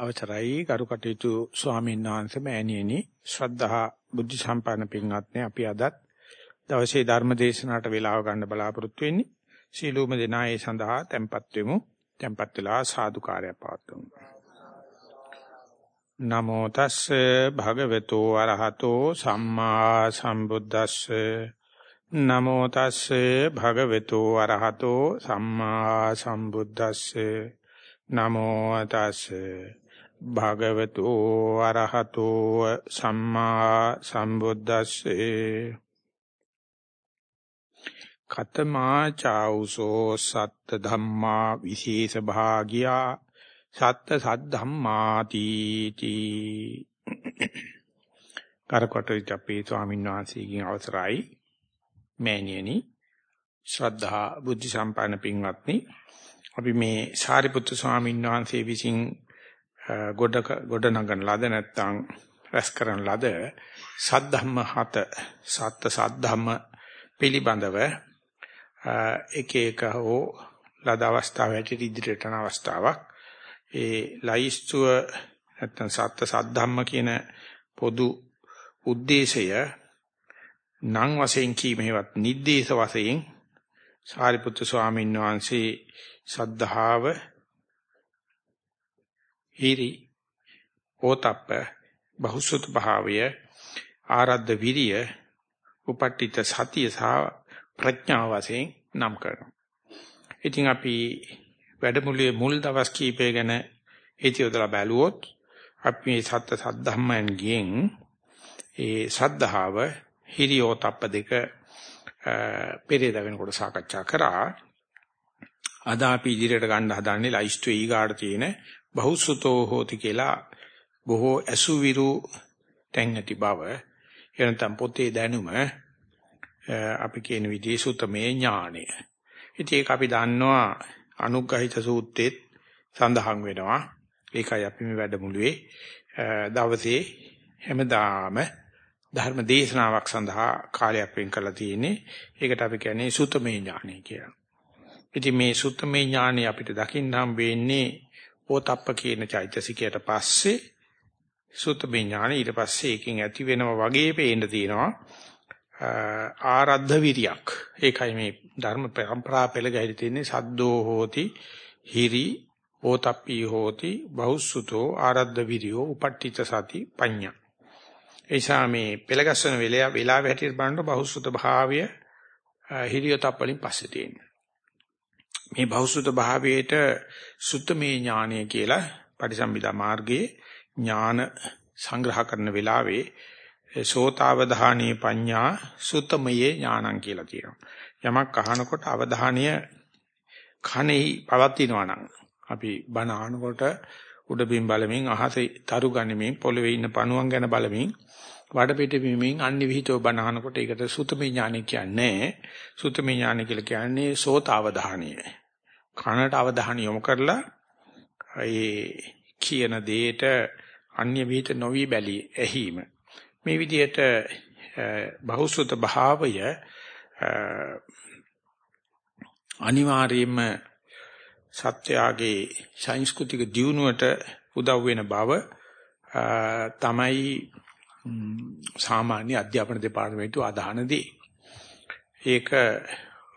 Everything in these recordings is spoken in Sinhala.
අවසරයි. ගරු කටයුතු ස්වාමීන් වහන්සේ මෑණියනි ශ්‍රද්ධා බුද්ධ සම්පන්න පින්වත්නි අපි අදත් දවසේ ධර්ම දේශනාවට වේලාව ගන්න බලාපොරොත්තු වෙන්නේ. සීලූම දෙනා ඒ සඳහා tempත් වෙමු. tempත් වෙලා සාදුකාරය පවත්වමු. නමෝ තස්සේ භගවතු අරහතෝ සම්මා සම්බුද්දස්සේ. නමෝ තස්සේ භගවතු අරහතෝ සම්මා සම්බුද්දස්සේ. නමෝ තස්සේ භගවතු අරහතෝ සම්මා සම්බුද්දස්සේ. කතමා චෞසෝ සත්ත ධම්මා විශේෂ භාගියා සත්ත සද්ධම්මාති තී. කරකොටි අපේ ස්වාමීන් වහන්සේගෙන් අවසරයි. මෑණියනි ශ්‍රද්ධා බුද්ධ සම්පන්න පින්වත්නි අපි මේ සාරිපුත්තු ස්වාමීන් වහන්සේ විසින් ගොඩ ගොඩ නගන ලද නැත්නම් රැස් කරන ලද සද්ධම්ම හත සත්ත සද්ධම්ම පිළිබඳව එක එක හෝ ලද අවස්ථාව හැටියට ඉදිරියට යන අවස්ථාවක්. ඒ ලයිස්තුව නැත්නම් සත්ත සද්ධම්ම කියන පොදු ಉದ್ದೇಶය නම් වශයෙන් කීමේවත් නිද්දේශ වශයෙන් සාරිපුත්තු ස්වාමීන් වහන්සේ සද්ධාව හිරි ඕතප්ප බහුසුත භාවය ආරද්ධ විරිය උපට්ඨිත සතිය සහ ප්‍රඥාව වශයෙන් නම් කරනවා. ඉතින් අපි වැඩමුළුවේ මුල් දවස් කීපය ගැන හිතියොදලා බැලුවොත් අපි මේ සත්‍ය සද්ධම්මයන් ගියෙන් ඒ සද්ධාව හිරියෝතප්ප දෙක පෙරේද වෙනකොට සාකච්ඡා කරා. අද අපි ඉදිරියට ගන්න හදන්නේ ලයිස්ට් ඊගාට තියෙන බහුසුතෝ හෝති කියලා බොහෝ අසුවිරු තැන් ඇති බව එනතම් පොතේ දැනුම අපි කියන විදිහේ සුතමේ ඥාණය. ඉතින් ඒක අපි දන්නවා අනුග්‍රහිත සූත්‍රෙත් සඳහන් වෙනවා. ඒකයි අපි මේ වැඩමුළුවේ දවසේ හැමදාම ධර්ම දේශනාවක් සඳහා කාලයක් වෙන් කරලා තියෙන්නේ. ඒකට අපි කියන්නේ සුතමේ ඥාණය කියලා. ඉතින් මේ සුතමේ ඥාණය අපිට දකින්න හම් වෙන්නේ ඕතප්ප කියන චෛතසිකයට පස්සේ සුතමේ ඥාන ඊට පස්සේ එකකින් ඇති වෙනවා වගේ පේන්න තියෙනවා. ආරද්ධ විරියක්. ඒකයි මේ ධර්ම પરම්පරා පෙළ ගැහිලා තියෙන්නේ. සද්දෝ හෝති හිරි ඕතප්පී හෝති බහුසුතෝ ආරද්ධ විරියෝ උපට්ඨිත සති පඤ්ඤා. එයිසා මේ පෙළගස්සන වෙලාව වෙලාව හැටියට බලනකොට බහුසුත භාවය හිරියොතප් වලින් පස්සේ තියෙනවා. මේ බෞසුත භාවයේට සුත්තමේ ඥානය කියලා පටිසම්භිදා මාර්ගයේ ඥාන සංග්‍රහ කරන වෙලාවේ සෝතාවධානී පඤ්ඤා සුත්තමයේ ඥානං කියලා කියනවා. යමක් අහනකොට අවධානය කනෙහි පවතිනවා නම් අපි බණ අහනකොට උඩබිම් බලමින් අහසේ තරු ගනිමින් පොළවේ ඉන්න පණුවන් ගැන බලමින් වඩපිට බිමින් අන්‍ය විහිතව බණ අහනකොට ඒකට සුතමේ ඥානය කියන්නේ සුතමේ ඥානය කියලා කියන්නේ සෝතාවධානය. කනට අවධානය යොමු කරලා ඒ කියන දෙයට අන්‍ය විහිිත නොවි බැලී ඇහිම. මේ විදිහට බහුසුත භාවය අනිවාර්යයෙන්ම සත්‍යයේ සංස්කෘතික දියුණුවට උදව් වෙන බව තමයි සාමාන්‍ය අධ්‍යාපන දෙපාර්තමේන්තුව අදහනදී ඒක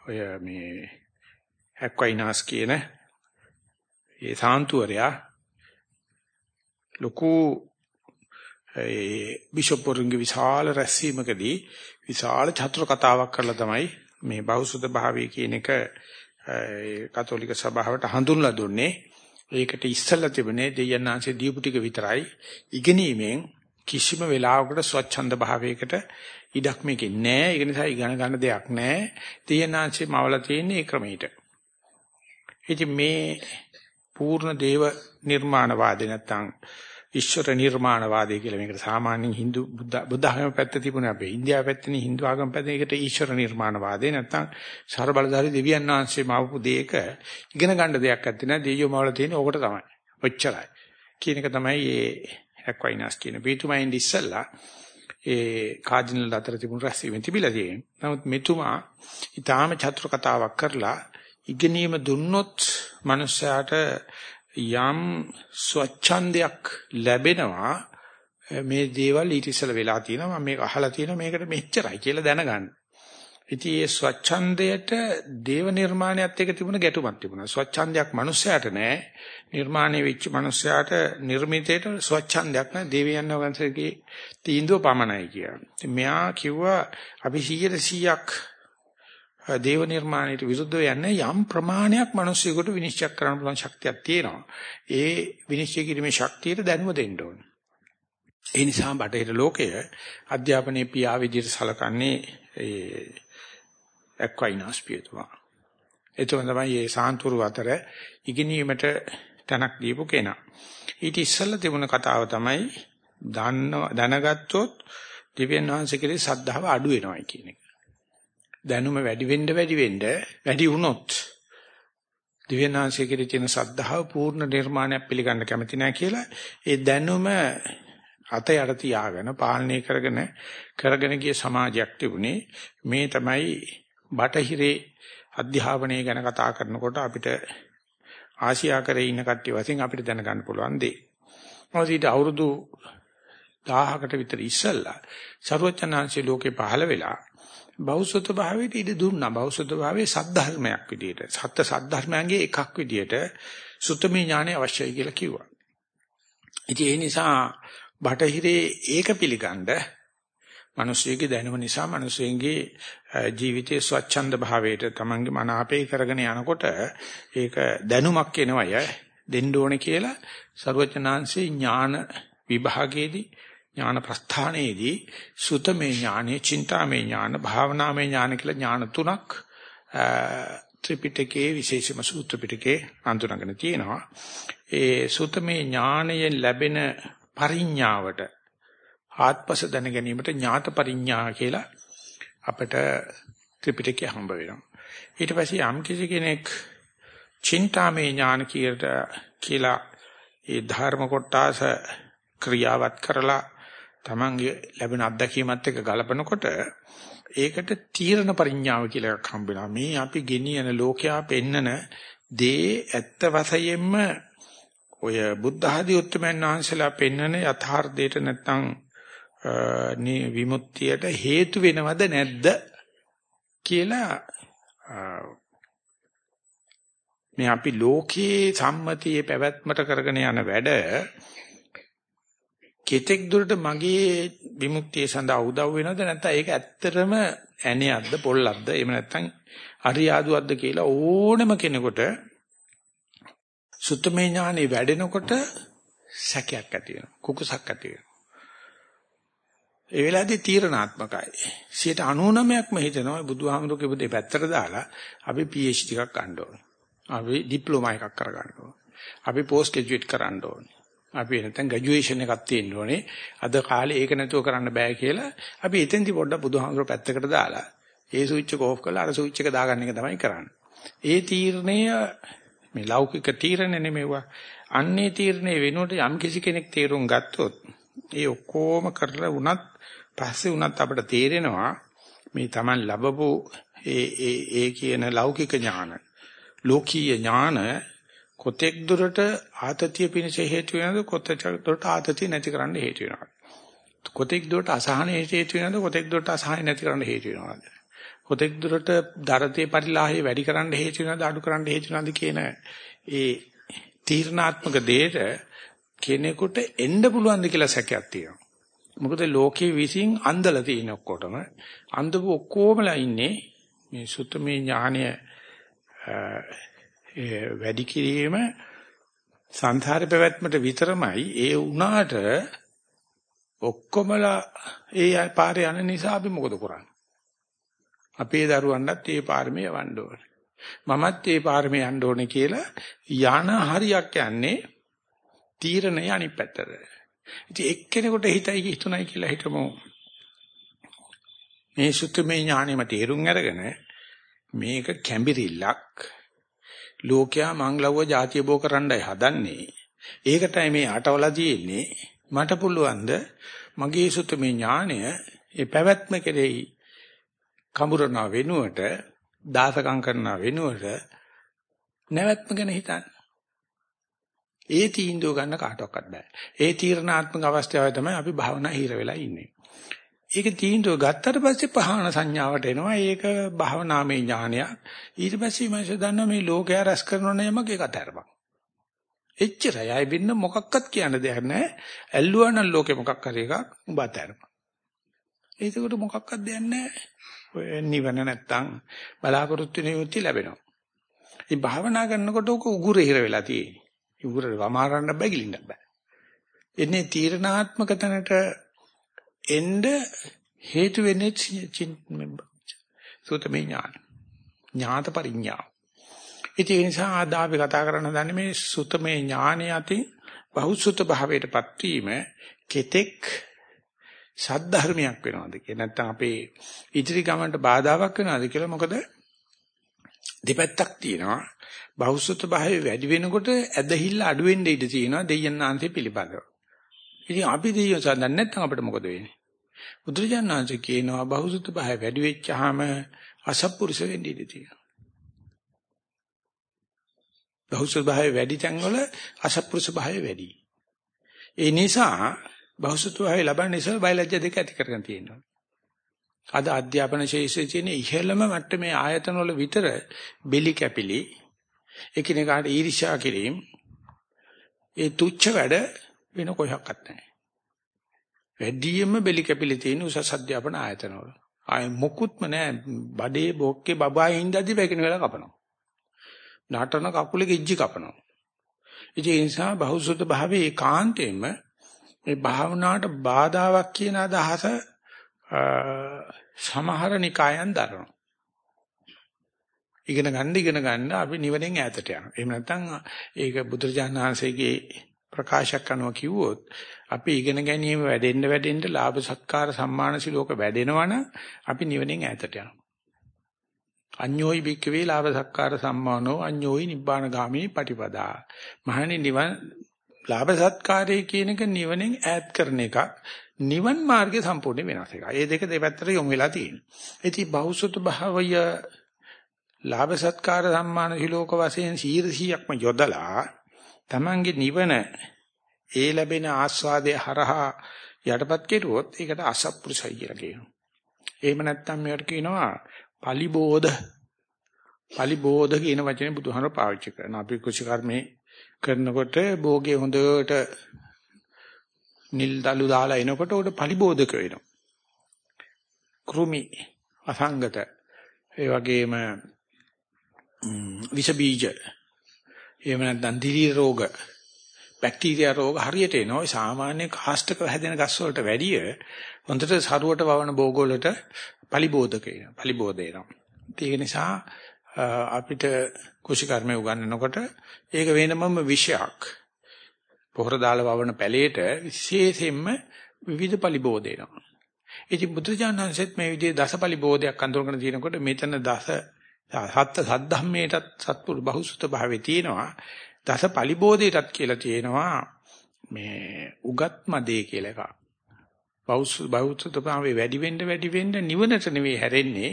ඔය මේ ඇක්වයිනාස් කියන ඒ සාන්තුවරයා ලොකු ඒ බිෂොප් වරුන්ගේ විශාල රැස්වීමකදී විශාල චතුර කතාවක් කරලා තමයි මේ බෞසුද භාවය කියන එක කතෝලික සභාවට හඳුන්ලා දුන්නේ. ඒකට ඉස්සෙල්ලා තිබුණේ දෙයයන්ාංශේ දීපු ටික විතරයි. ඉගෙනීමෙන් කිසිම වෙලාවකට ස්වච්ඡන්ද භාවයකට ඉඩක් මේකේ නැහැ. ඒක නිසා ඉගෙන ගන්න දෙයක් නැහැ. දෙයයන්ාංශේ මවලා තියෙන්නේ ඒ ක්‍රමයට. ඉතින් මේ පූර්ණ දේව නිර්මාණවාදී නැත්නම් ඊශ්වර නිර්මාණවාදී කියලා මේකට සාමාන්‍යයෙන් Hindu බුද්ධ ආගම පැත්ත තිබුණේ අපේ ඉන්දියාව පැත්තේ Hindu ආගම පැත්තේ ඒකට ඊශ්වර නිර්මාණවාදී නැත්නම් ਸਰබලධාරී දෙවියන් වහන්සේ මාවපු දෙයක ඉගෙන ගන්න දෙයක් නැත්තේ නෑ දෙයියෝ මවල තියෙන ඕකට තමයි. ඔච්චරයි. කියන එක තමයි මේ ඇක්වයිනස් කියන බීතුමයින් ඉස්සල්ලා ඒ කාඩිනල් අතර තිබුණු රැස්වීම තිබිලා තියෙනවා. නමුත් මෙතුමා ඊටාම චතුර කතාවක් කරලා ඉගෙනීම දුන්නොත් මනුස්සයාට යම් ස්වච්ඡන්දයක් ලැබෙනවා මේ දේවල් ඊට ඉස්සෙල්ලා වෙලා තියෙනවා මම මේක අහලා තියෙනවා මේකට මෙච්චරයි කියලා දැනගන්න. ඉතින් මේ ස්වච්ඡන්දයට දේව නිර්මාණයත් එක්ක තිබුණ ගැටුමක් තිබුණා. ස්වච්ඡන්දයක් මිනිස්සයාට නෑ. නිර්මාණය වෙච්ච මිනිස්සයාට නිර්මිතයට ස්වච්ඡන්දයක් නෑ. දේවයන් වහන්සේගේ තීන්දුව පමණයි කියලා. මෙයා කිව්වා අපි 100%ක් දේව නිර්මාණයට විරුද්ධව යන්නේ යම් ප්‍රමාණයක් මිනිස්සුෙකුට විනිශ්චය කරන්න පුළුවන් ශක්තියක් තියෙනවා. ඒ විනිශ්චය කිරීමේ ශක්තියට දැනුම දෙන්න ඕනේ. ඒ නිසා බටහිර ලෝකය අධ්‍යාපනයේ පියා විදිහට සලකන්නේ ඒ එක්වයිනස් පියතුමා. එතකොට තමයි මේ සාන්තුරු අතර ඉගෙනීමට තැනක් දීපු කෙනා. ඊට ඉස්සෙල්ලා තිබුණ කතාව තමයි දන්න දැනගත්තොත් දිව්‍යන් වහන්සේ කෙරේ සද්ධාව අඩු වෙනවයි කියන එක. දැනුම වැඩි වෙන්න වැඩි වෙන්න වැඩි වුණොත් දිව්‍යන් වහන්සේ කෙරේ තියෙන සද්ධාව පූර්ණ නිර්මාණයක් පිළිගන්න කැමති නැහැ කියලා ඒ දැනුම අත යට තියාගෙන පාලනය කරගෙන කරගෙන ගිය සමාජයක් තිබුණේ මේ තමයි බටහිරේ අධ්‍යාපනය ගැන කතා කරනකොට අපිට ආසියාකරේ ඉන්න කට්ටිය වශයෙන් අපිට දැනගන්න පුළුවන් දේ. මොකද ඊට අවුරුදු 1000කට විතර ඉස්සෙල්ලා ਸਰවචනාංශී ලෝකේ පහළ වෙලා බෞද්ධ භාවයට ඉඩ දුන්නා. බෞද්ධ භාවයේ සද්ධර්මයක් විදියට, සත්‍ය සද්ධර්මයන්ගේ එකක් විදියට සුත්තමේ ඥානය අවශ්‍යයි කියලා කිව්වා. ඉතින් ඒ නිසා බටහිරේ ඒක පිළිගන්න මිනිස්සුගේ දැනුම නිසා මිනිස්සුන්ගේ ජීවිතයේ ස්වච්ඡන්ද භාවයට තමන්ගේ මන අපේ කරගෙන යනකොට ඒක දැනුමක් එනවය දෙන්න ඕනේ කියලා ਸਰවචනාංශේ ඥාන විභාගයේදී ඥාන ප්‍රස්ථානයේදී සුතමේ ඥානෙ, චින්තාමේ ඥාන, භාවනාමේ ඥාන කියලා ඥාන තුනක් ත්‍රිපිටකයේ විශේෂම සූත්‍ර පිටකේ අඳුනගෙන තියෙනවා. ඒ සුතමේ ඥානයෙන් ලැබෙන පරිඥාවට ආත්පස දැන ගැනීමට ඥාත පරිඥා කියලා අපිට ත්‍රිපිටකය හම්බ වෙනවා. ඊට පස්සේ යම් කිසි කෙනෙක් චින්තාමේ ඥාන කියලා ඒ ධර්ම කොටස ක්‍රියාවත් කරලා තමන්ගේ ලැබෙන අත්දැකීමත් එක්ක ගලපනකොට ඒකට තීරණ පරිඥාව කියලා එකක් හම්බ වෙනවා. මේ අපි ගෙනියන ලෝකයා පෙන්නන දේ ඇත්ත වශයෙන්ම ඔය බුද්ධ ආදී උත්තරමයන් වහන්සේලා පෙන්වන යථාර්ථයට නැත්නම් විමුක්තියට හේතු වෙනවද නැද්ද කියලා මේ අපි ලෝකයේ සම්මතියේ පැවැත්මට කරගෙන යන වැඩ කෙතෙක් දුරට මගේ විමුක්තිය සඳහා උදව් වෙනවද නැත්නම් ඒක ඇත්තටම ඇණයක්ද පොල්ලක්ද එහෙම නැත්නම් අරියාදුවක්ද කියලා ඕනම කෙනෙකුට සුත්තමේ ඥානෙ වැඩෙනකොට සැකයක් ඇති වෙනවා. කුකුසක් ඇති වෙනවා. ඒ වෙලාවේදී තීරණාත්මකයි. 99%ක්ම හිතනවා බුදුහාමුදුරු කියපු දෙය පැත්තට දාලා අපි PhD එකක් ගන්න ඕනේ. අපි ඩිප්ලෝමා එකක් කරගන්න ඕනේ. අපි පෝස්ට් ග්‍රැජුවේට් කරන්න ඕනේ. අපි නැත්නම් ග්‍රැජුවේෂන් එකක් තියෙන්න ඕනේ. අද කාලේ ඒක නැතුව කරන්න බෑ කියලා අපි එතෙන්දි පොඩ්ඩක් බුදුහාමුදුරු පැත්තකට දාලා ඒ ස්විච් එක ඕෆ් කරලා අර ස්විච් එක දාගන්න එක තමයි කරන්නේ. ඒ තීරණය මේ ලෞකික තීරණ නෙමෙවුවා. අන්නේ තීරණේ වෙනුවට යම් කිසි කෙනෙක් තීරුම් ගත්තොත් ඒ ඔක්කොම කරලා වුණත් පස්සේ වුණත් අපිට තේරෙනවා මේ Taman ලැබපු ඒ ඒ ඒ කියන ලෞකික ඥාන ලෝකීය ඥාන කොතෙක් දුරට ආතතිය පිණිස හේතු වෙනවද? කොතෙක් දුරට ආතතිය නැති කරන්න හේතු වෙනවද? කොතෙක් දුරට අසහන හේතු වෙනවද? කොතෙක් දුරට අසහන නැති කරන්න හේතු වෙනවද? කොතෙක් දුරට දරතේ පරිලාහය වැඩි කරන්න හේතු වෙනවද? අඩු කරන්න හේතු වෙනවද කියන ඒ තීර්ණාත්මක දෙයට කෙනෙකුට එන්න පුළුවන්ද කියලා සැකයක් තියෙනවා. මොකද ලෝකේ විසින් අන්දලා තියෙන ඔක්කොටම අන්දපු ඔක්කොමලා ඉන්නේ මේ සුත්තමේ ඥානය වැඩි කිරීම සංසාරේ පැවැත්මට විතරමයි ඒ වුණාට ඔක්කොමලා ඒ පාරේ යන නිසා අපි මොකද කරන්නේ අපේ දරුවන්ටත් ඒ පාරමේ යවන්න ඕනේ. මමත් ඒ පාරමේ යන්න ඕනේ කියලා යන හරියක් යන්නේ තීරණය අනිත් පැත්තට. ඉතින් එක්කෙනෙකුට හිතයි හිතුණයි කියලා හිතමු. මේ සුත්තමේ ඥානෙම තේරුම් අරගෙන මේක කැඹිරිල්ලක් ලෝකයා මංගලව්ව જાතිය බෝ කරන්නයි හදන්නේ. ඒකටයි මේ අටවලා තියෙන්නේ. මට පුළුවන් ද මගේ සුත්තමේ ඥානය ඒ පැවැත්ම කෙරෙහි කඹරන වෙනුවට දාසකම් කරන වෙනුවට නැවැත්ම ගැන හිතන්න. ඒ තීන්දුව ගන්න කාටවත් බෑ. ඒ තීරණාත්මක අවස්ථාවේ තමයි අපි භාවනා හිර වෙලා ඉන්නේ. ඒක තීන්දුව ගත්තට පස්සේ පහන සංඥාවට එනවා. ඒක භාවනාමය ඥානයක්. ඊට පස්සේ මම දන්නවා මේ ලෝකය රැස් කරන නෑමක ඒක අතරපක්. එච්චරයි. අය බින්න මොකක්වත් කියන්න දෙයක් නැහැ. ඇල්ලුවා නම් ලෝකේ මොකක් හරි එකක් උඹ අතරපක්. ඒකට මොකක්වත් දෙයක් නැහැ. ඔය නිවන නැත්තම් බලාපොරොත්තු නියුති ලැබෙනවා. ඉතින් භාවනා කරනකොට උක උගුර හිර වෙලා තියෙන්නේ. උගුර වමාරන්න බෑ ගිලින්න බෑ. එන්නේ තීරණාත්මක තැනට එන්න හේතු වෙන්නේ සූතමේ ඥාන. ඥාත පරිඥා. ඉතින් ඒ නිසා අද අපි කතා කරන්න දන්නේ මේ සුතමේ ඥානය අතින් බහුසුත භාවයටපත් වීම කෙතෙක් සද්ධර්මයක් වෙනවද කිය. නැත්නම් අපේ ඉදිරි ගමනට බාධාවක් වෙනවද කියලා මොකද දෙපැත්තක් තියෙනවා. බහුසුත භාවය වැඩි වෙනකොට ඇදහිල්ල අඩු වෙන්න ඉඩ තියෙනවා දෙයයන් ආන්තේ පිළිබඳව. ඉතින් අපි දෙයියෝ සඳහන් නැත්නම් අපිට මොකද වෙන්නේ? බුදුරජාණන් වහන්සේ කියනවා බහුසුත භාවය වැඩි වෙච්චාම අසත්පුරුෂ වෙන්න ඉඩ තියෙනවා. බහුසුත භාවය වැඩි තැන්වල අසත්පුරුෂ භාවය වැඩි. ඒ නිසා බහුසුත භාවය ලබන්න ඉස්සෙල් බයලජ්‍ය දෙක ඇති කරගෙන තියෙනවා. අද අධ්‍යාපන ශාස්ත්‍රයේ තියෙන ඉහළම මට්ටමේ ආයතන වල විතර බෙලි කැපිලි එකිනෙකාට ඊර්ෂ්‍යා කිරීම ඒ තුච්ච වැඩ වෙන කොහොක්වත් නැහැ. වැඩියෙන්ම බෙලි කැපිලි තියෙන උසස් අධ්‍යාපන ආයතන වල. ආය මොකුත්ම නැහැ. බඩේ බොක්කේ බබා හින්දාදී වැකින වෙලා කපනවා. නටන කකුලේ කිජ්ජි කපනවා. ඉතින් ඒ නිසා බහුසුත භාවයේ ඒකාන්තයෙන්ම මේ භාවනාවට බාධාවක් කියන අදහස සමහර නිකායන් දරනවා. ඉගෙන ගන්න ඉගෙන ගන්න අපි නිවනෙන් ඈතට යනවා. එහෙම නැත්නම් ඒක බුදුරජාණන් වහන්සේගේ ප්‍රකාශයක් අනුව කිව්වොත් අපි ඉගෙන ගැනීම වැඩෙන්න වැඩෙන්න ලාභ සත්කාර සම්මාන සිලෝක වැඩෙනවනම් අපි නිවනෙන් ඈතට යනවා. අඤ්ඤෝයි බික්කවේ ලාභ සත්කාර සම්මානෝ අඤ්ඤෝයි නිබ්බාන ගාමී පටිපදා. මහණනි නිවන් ලාභ සත්කාරයේ කියන එක නිවනෙන් ඈත් කරන එකක්. නිවන් මාර්ගය සම්පූර්ණ වෙනස් එකක්. මේ දෙක දෙපැත්තට යොමු වෙලා තියෙනවා. ඉතින් බහුසුත භාවය ලාභ සත්කාර සම්මාන හිලෝක වශයෙන් 100%ක්ම යොදලා Tamange නිවන ඒ ලැබෙන ආස්වාදයේ හරහා යටපත් කෙරුවොත් ඒකට අසත්පුරුෂයි කියලා කියනවා. එහෙම නැත්නම් මේකට කියනවා පලිබෝධ පලිබෝධ කියන වචනේ බුදුහාමර පාවිච්චි කරනවා. අපි කුෂි කර්මේ කරනකොට භෝගේ හොඳට නිල් දලු දාලා එනකොට උඩ පලිබෝධක වෙනවා. කෘමි අසංගත ඒ වගේම විස බීජ එහෙම නැත්නම් දිලි රෝග බැක්ටීරියා රෝග හරියට එනවා. සාමාන්‍ය කාස්ටක හැදෙන ගස් වලට වැඩිය හොඳට සරුවට වවන බෝග වලට පලිබෝධක එනවා පලිබෝධ එනවා. ඒක නිසා අපිට කුෂි කර්මය උගන්වනකොට ඒක වෙනමම විෂයක්. පොහොර දාලා වවන පැලේට විශේෂයෙන්ම විවිධ පලිබෝධ එනවා. ඉතින් බුදුජානන්සෙත් මේ විදිහේ දසපලි බෝධයක් අඳුරගෙන තියෙනකොට මෙතන දස සත්‍ය සද්ධම්මේටත් සත්පුරු බහුසුත භාවයේ තියෙනවා දස පලිබෝධයටත් කියලා තියෙනවා මේ උගත් මදේ කියලා එකක්. බෞද්ධ බෞද්ධ භාවයේ වැඩි වෙන්න වැඩි වෙන්න නිවනට නෙවෙයි හැරෙන්නේ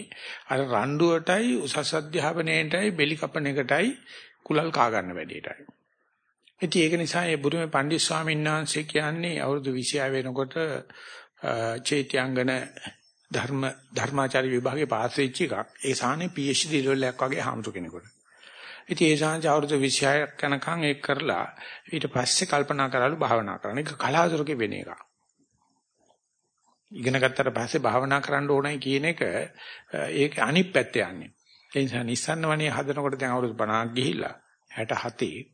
අර රණ්ඩුවටයි උසස් අධ්‍යාපනයේටයි බෙලි කපන එකටයි කුලල් කා ගන්න වැඩේටයි. ඉතින් ඒක නිසා ඒ බුදුමේ පණ්ඩිත් ස්වාමීන් වහන්සේ කියන්නේ අවුරුදු 26 වෙනකොට චෛත්‍යංගන ධර්ම ධර්මාචාර්ය විභාගේ පාස් වෙච්ච එකක්. ඒ සාහනේ PhD ලෙවල් එකක් වගේ හාමුදුර කෙනෙකුට. ඉතින් ඒ සාහන අවුරුදු 26ක් යනකම් ඒක කරලා ඊට පස්සේ කල්පනා කරලු භාවනා කරන එක කලාතුරකේ වෙන එකක්. ඉගෙන ගත්තට පස්සේ භාවනා කරන්න ඕනයි කියන එක ඒක අනිත් පැත්තේ යන්නේ. ඒ නිසා නිස්සන්න වනේ හදනකොට දැන් අවුරුදු 50ක් ගිහිල්ලා 67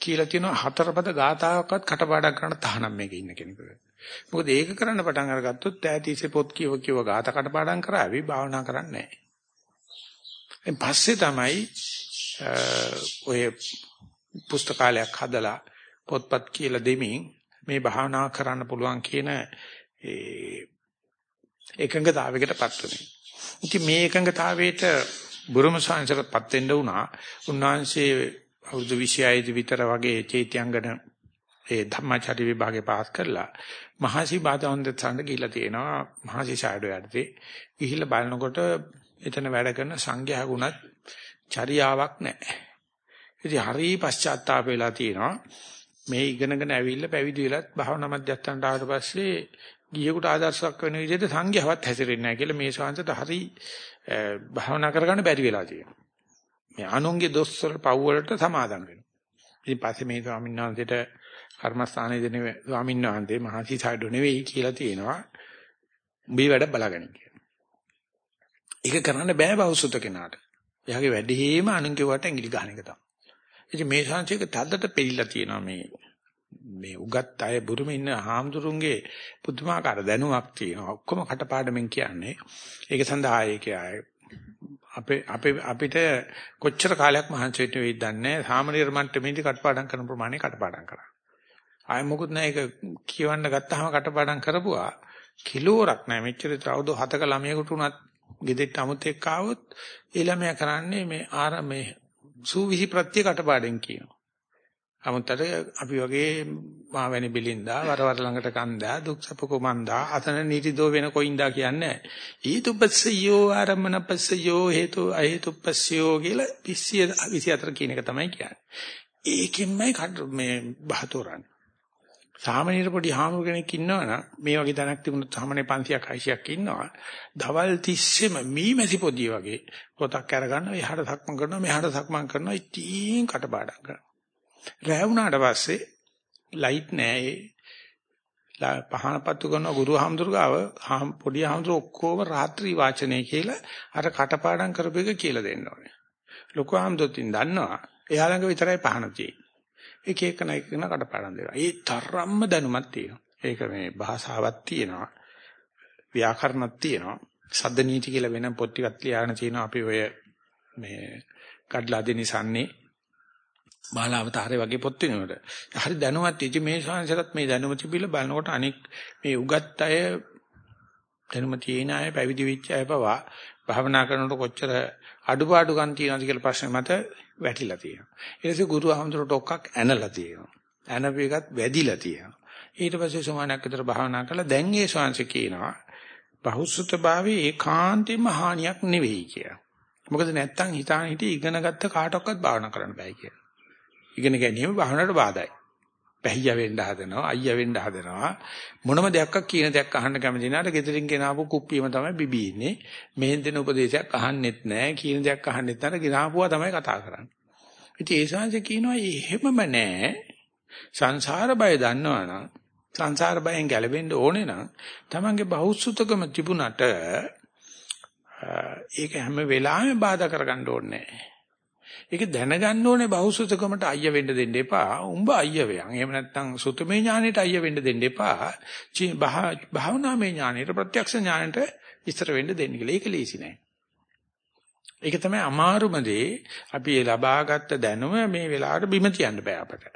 කියලා තියෙනවා හතරපද ගාතාවක්වත් කටපාඩම් කරන්න තහනම් මේකේ ඉන්න කෙනෙකුට. මොකද ඒක කරන්න පටන් අරගත්තොත් ඈතීසේ පොත් කියව කියව ගාත කටපාඩම් කරાવી භාවනා කරන්නේ නැහැ. පස්සේ තමයි ඔය පුස්තකාලයක් හදලා පොත්පත් කියලා දෙමින් මේ භාවනා කරන්න පුළුවන් කියන ඒ එකඟතාවයකටපත් වෙනවා. ඉතින් මේ එකඟතාවයට බුරුම සංසරපත් වෙන්න උනා. උන්වහන්සේ අවුරුදු 26 විතර වගේ චෛත්‍යංගන ඒ ධම්මාචාර්ය විභාගේ පාස් කරලා මහසි බාදවන්දසන්ට ගිහිල්ලා තියෙනවා මහසි ෂැඩෝ යටතේ ගිහිල්ලා බලනකොට එතන වැඩ කරන සංඝයා ගුණත් චරියාවක් නැහැ. ඉතින් හරි පශ්චාත්තාප වෙලා තියෙනවා. මේ ඉගෙනගෙන ඇවිල්ලා පැවිදි වෙලත් භාවනා මධ්‍යස්ථානට ආවට පස්සේ ගියෙකුට ආදර්ශයක් වෙන විදිහට සංඝයාවත් හැසිරෙන්නේ නැහැ කියලා මේ ශාන්සට හරි භාවනා කරගන්න බැරි වෙලා තියෙනවා. මේ අනුන්ගේ දොස් වල පව් වලට සමාදම් වෙනවා. ඉතින් පස්සේ මේ ස්වාමීන් වහන්සේට කර්මස්ථානයේ දෙන ස්වාමීන් වහන්සේ මහසි සයිඩෝ නෙවෙයි කියලා තියෙනවා. උඹේ වැඩ බලාගන්න කියලා. ඒක කරන්න බෑ බෞසුත කෙනාට. එයාගේ වැඩේම අනුන්ගේ වට ඇඟිලි ගන්න එක තමයි. ඉතින් මේ ශාන්තියක තද්දට පිළිලා තියෙනවා මේ මේ උගත් අය බුරුමේ ඉන්න හාමුදුරුන්ගේ පුදුමාකාර දැනුමක් තියෙනවා. ඔක්කොම කටපාඩමින් කියන්නේ. ඒක සඳහා ඒක අපේ අපේ අපිට කොච්චර කාලයක් මහන්සි වෙන්න වෙයිද දන්නේ සාමාන්‍ය මට්ටමේදී කටපාඩම් කරන ප්‍රමාණය කටපාඩම් කරා. ආයෙ මොකුත් නැහැ ඒක කියවන්න ගත්තාම කටපාඩම් කරපුවා කිලෝරක් නැහැ. මෙච්චර අවුරුදු 7ක ළමයෙකුට උනත් ගෙදෙට්ට අමුත් එක්ක ආවොත් ඒ ළමයා කරන්නේ මේ ආර මේ සූවිසි ප්‍රත්‍ය කටපාඩම් කියනවා. අමුත්තට අපි වගේ මාවැනි බිලින්දා වරවර ළඟට කන්දා දුක්සප කුමන්දා අතන නීතිදෝ වෙන කොයින්දා කියන්නේ ඊතුපස්සයෝ ආරම්මනපස්සයෝ හේතු අහේතුපස්සයෝ කියලා 24 කියන එක තමයි කියන්නේ. ඒකෙන්මයි මේ බහතෝරන්නේ. සාමාන්‍ය පොඩි හාමුදුර කෙනෙක් ඉන්නවනම් මේ වගේ තැනක් තිබුණොත් සාමාන්‍ය 500ක් 600ක් ඉන්නවා. දවල් තිස්සෙම මීමැසි පොදිය වගේ පොතක් අරගන්නවා එහාට සක්මන් කරනවා මෙහාට සක්මන් කරනවා ඉතින් කටපාඩම් කරනවා. රැ වුණාට පස්සේ ලයිට් නැහැ. පහනපත්තු කරන ගුරු හාමුදුරු ගාව පොඩි හාමුදුරු ඔක්කොම රාත්‍රී වාචනය කියලා අර කටපාඩම් කරපු එක කියලා දෙන්න ඕනේ. ලොකු හාමුදුරුත් දන්නවා. එයා ළඟ විතරයි පහන තියෙන්නේ. එක එක නයි කරන කඩපාඩම් දෙනවා. ඒ තරම්ම දැනුමක් තියෙනවා. ඒක මේ භාෂාවක් තියෙනවා. ව්‍යාකරණක් තියෙනවා. සද්ද නීති කියලා වෙන පොත් ටිකක් ලියාගෙන තියෙනවා අපි ඔය මේ කඩලා දෙනිසන්නේ බාලාවතාරේ වගේ පොත් වෙනකොට. හරි දැනුවත් ඉති මේ ශාංශරත් මේ දැනුම තිබිලා බලනකොට අනික් මේ උගත් අය දැනුම තියෙන අය පැවිදි වෙච්ච අය පවා භාවනා කරනකොට කොච්චර අඩුපාඩුකම් තියෙනවද කියලා ප්‍රශ්නේ මත වැටිලා තියෙනවා. ඊට පස්සේ ගුරු අහමුදුරට ඔක්කක් ඇනලා තියෙනවා. ඇනපු එකත් වැදිලා තියෙනවා. ඊට පස්සේ සමානක් විතර භාවනා කළා දැන් ඒ ශාංශ කියනවා බහුසුත භාවයේ ඒකාන්තෙම හානියක් නෙවෙයි කියලා. මොකද නැත්තම් හිතාන හිටි ඉගෙනගත්ත කාටවත් භාවනා කරන්න බෑ කියලා. ඉගෙන ගැනීම භාවනාවට බාධායි. පැහිය වෙන්න හදනවා අයියා වෙන්න හදනවා. මොනම දෙයක් කියන දෙයක් අහන්න කැමති නැහැට ගෙදරින් ගෙනාවු කුප්පියම තමයි බිබී ඉන්නේ මෙහෙන් දෙන උපදේශයක් අහන්නෙත් නැහැ කියන දෙයක් අහන්නෙත් නැහැ ගෙනාවුවා තමයි කතා කරන්නේ. ඉතින් ඒ ශාංශ කියනවා එහෙමම නැහැ. සංසාර බය දන්නවනම් සංසාර බයෙන් ගැලවෙන්න ඕනේ නම් තමන්ගේ බහුසුතකම තිබුණට ඒක හැම වෙලාවෙම බාධා කරගන්න ඕනේ නැහැ. ඒක දැනගන්න ඕනේ බහුසුතකමට අයිය වෙන්න දෙන්න එපා. උඹ අයිය වෙයන්. එහෙම නැත්නම් සුතමේ ඥානෙට අයිය වෙන්න දෙන්න එපා. භාවනාමේ ඥානෙට ප්‍රත්‍යක්ෂ ඥානෙට ඉස්තර වෙන්න දෙන්න කියලා. ඒක ලීසි නෑ. ඒක තමයි අමාරුම දේ. අපි ලබාගත් දැනුම මේ වෙලාවට බිම තියන්න බෑ අපට.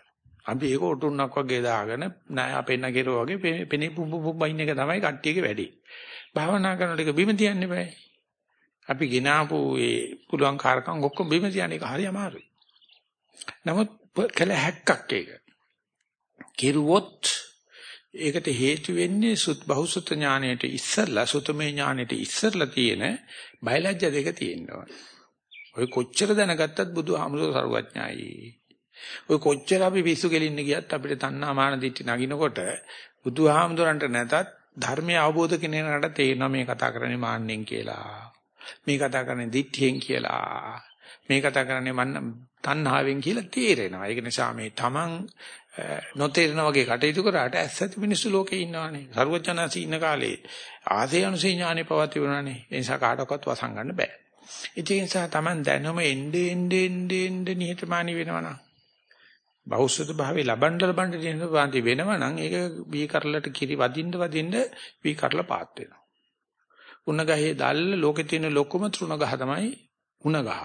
අපි ඒක ඔටුන්නක් වගේ දාගෙන නෑ අපේ නගිරෝ වගේ පෙනේ පුබු පුබයින් එක තමයි කට්ටියගේ වැඩේ. භාවනා කරනකොට ඒක බිම තියන්න බෑ. අපි ගෙනාවු ඒ පුළුවන් කාර්කම් ඔක්කොම බිම තියන්නේ ඒක හරි අමාරුයි. නමුත් කළ හැක්කක් ඒක. කෙරුවොත් ඒකට හේතු වෙන්නේ සුත් බහුසුත ඥාණයට ඉස්සරලා සුතමේ ඥාණයට ඉස්සරලා තියෙන බයලජ්‍ය දෙක තියෙනවා. ඔය කොච්චර දැනගත්තත් බුදුහාමුදුර සරුවඥායි. ඔය කොච්චර අපි පිස්සු කෙලින්න ගියත් අපිට තණ්හා මාන දිට්ඨි නගිනකොට බුදුහාමුදුරන්ට නැතත් ධර්මය අවබෝධ කෙනෙකුට තේරෙනවා මේ කතා කරන්නේ මාන්නෙන් කියලා. මේ කතා කරන්නේ දිට්ඨියෙන් කියලා. මේ කතා කරන්නේ මන්න තණ්හාවෙන් කියලා තේරෙනවා. ඒක නිසා මේ Taman නොතේරෙන වගේ කටයුතු කරාට ඇස්සති මිනිස්සු ලෝකේ ඉන්නවානේ. සරුවචනසී ඉන්න කාලේ ආසේ අනුසේ ඥානෙ පවති වුණානේ. ඒ නිසා කාටවත් වසංගන්න බෑ. ඒ නිසා Taman දැනුම එnde ende ende ende නිහතමානී වෙනවනම් බෞද්ධ භාවයේ ලබන්න ලබන්න තියෙන පාන්ති වෙනවනම් ඒක බී කරලට කිරි වදින්න වදින්න බී කරලා පාත් වෙනවා. උණ ගහේ දැල්ල ලෝකේ තියෙන ලොකුම තෘණ ගහ තමයි උණ ගහ.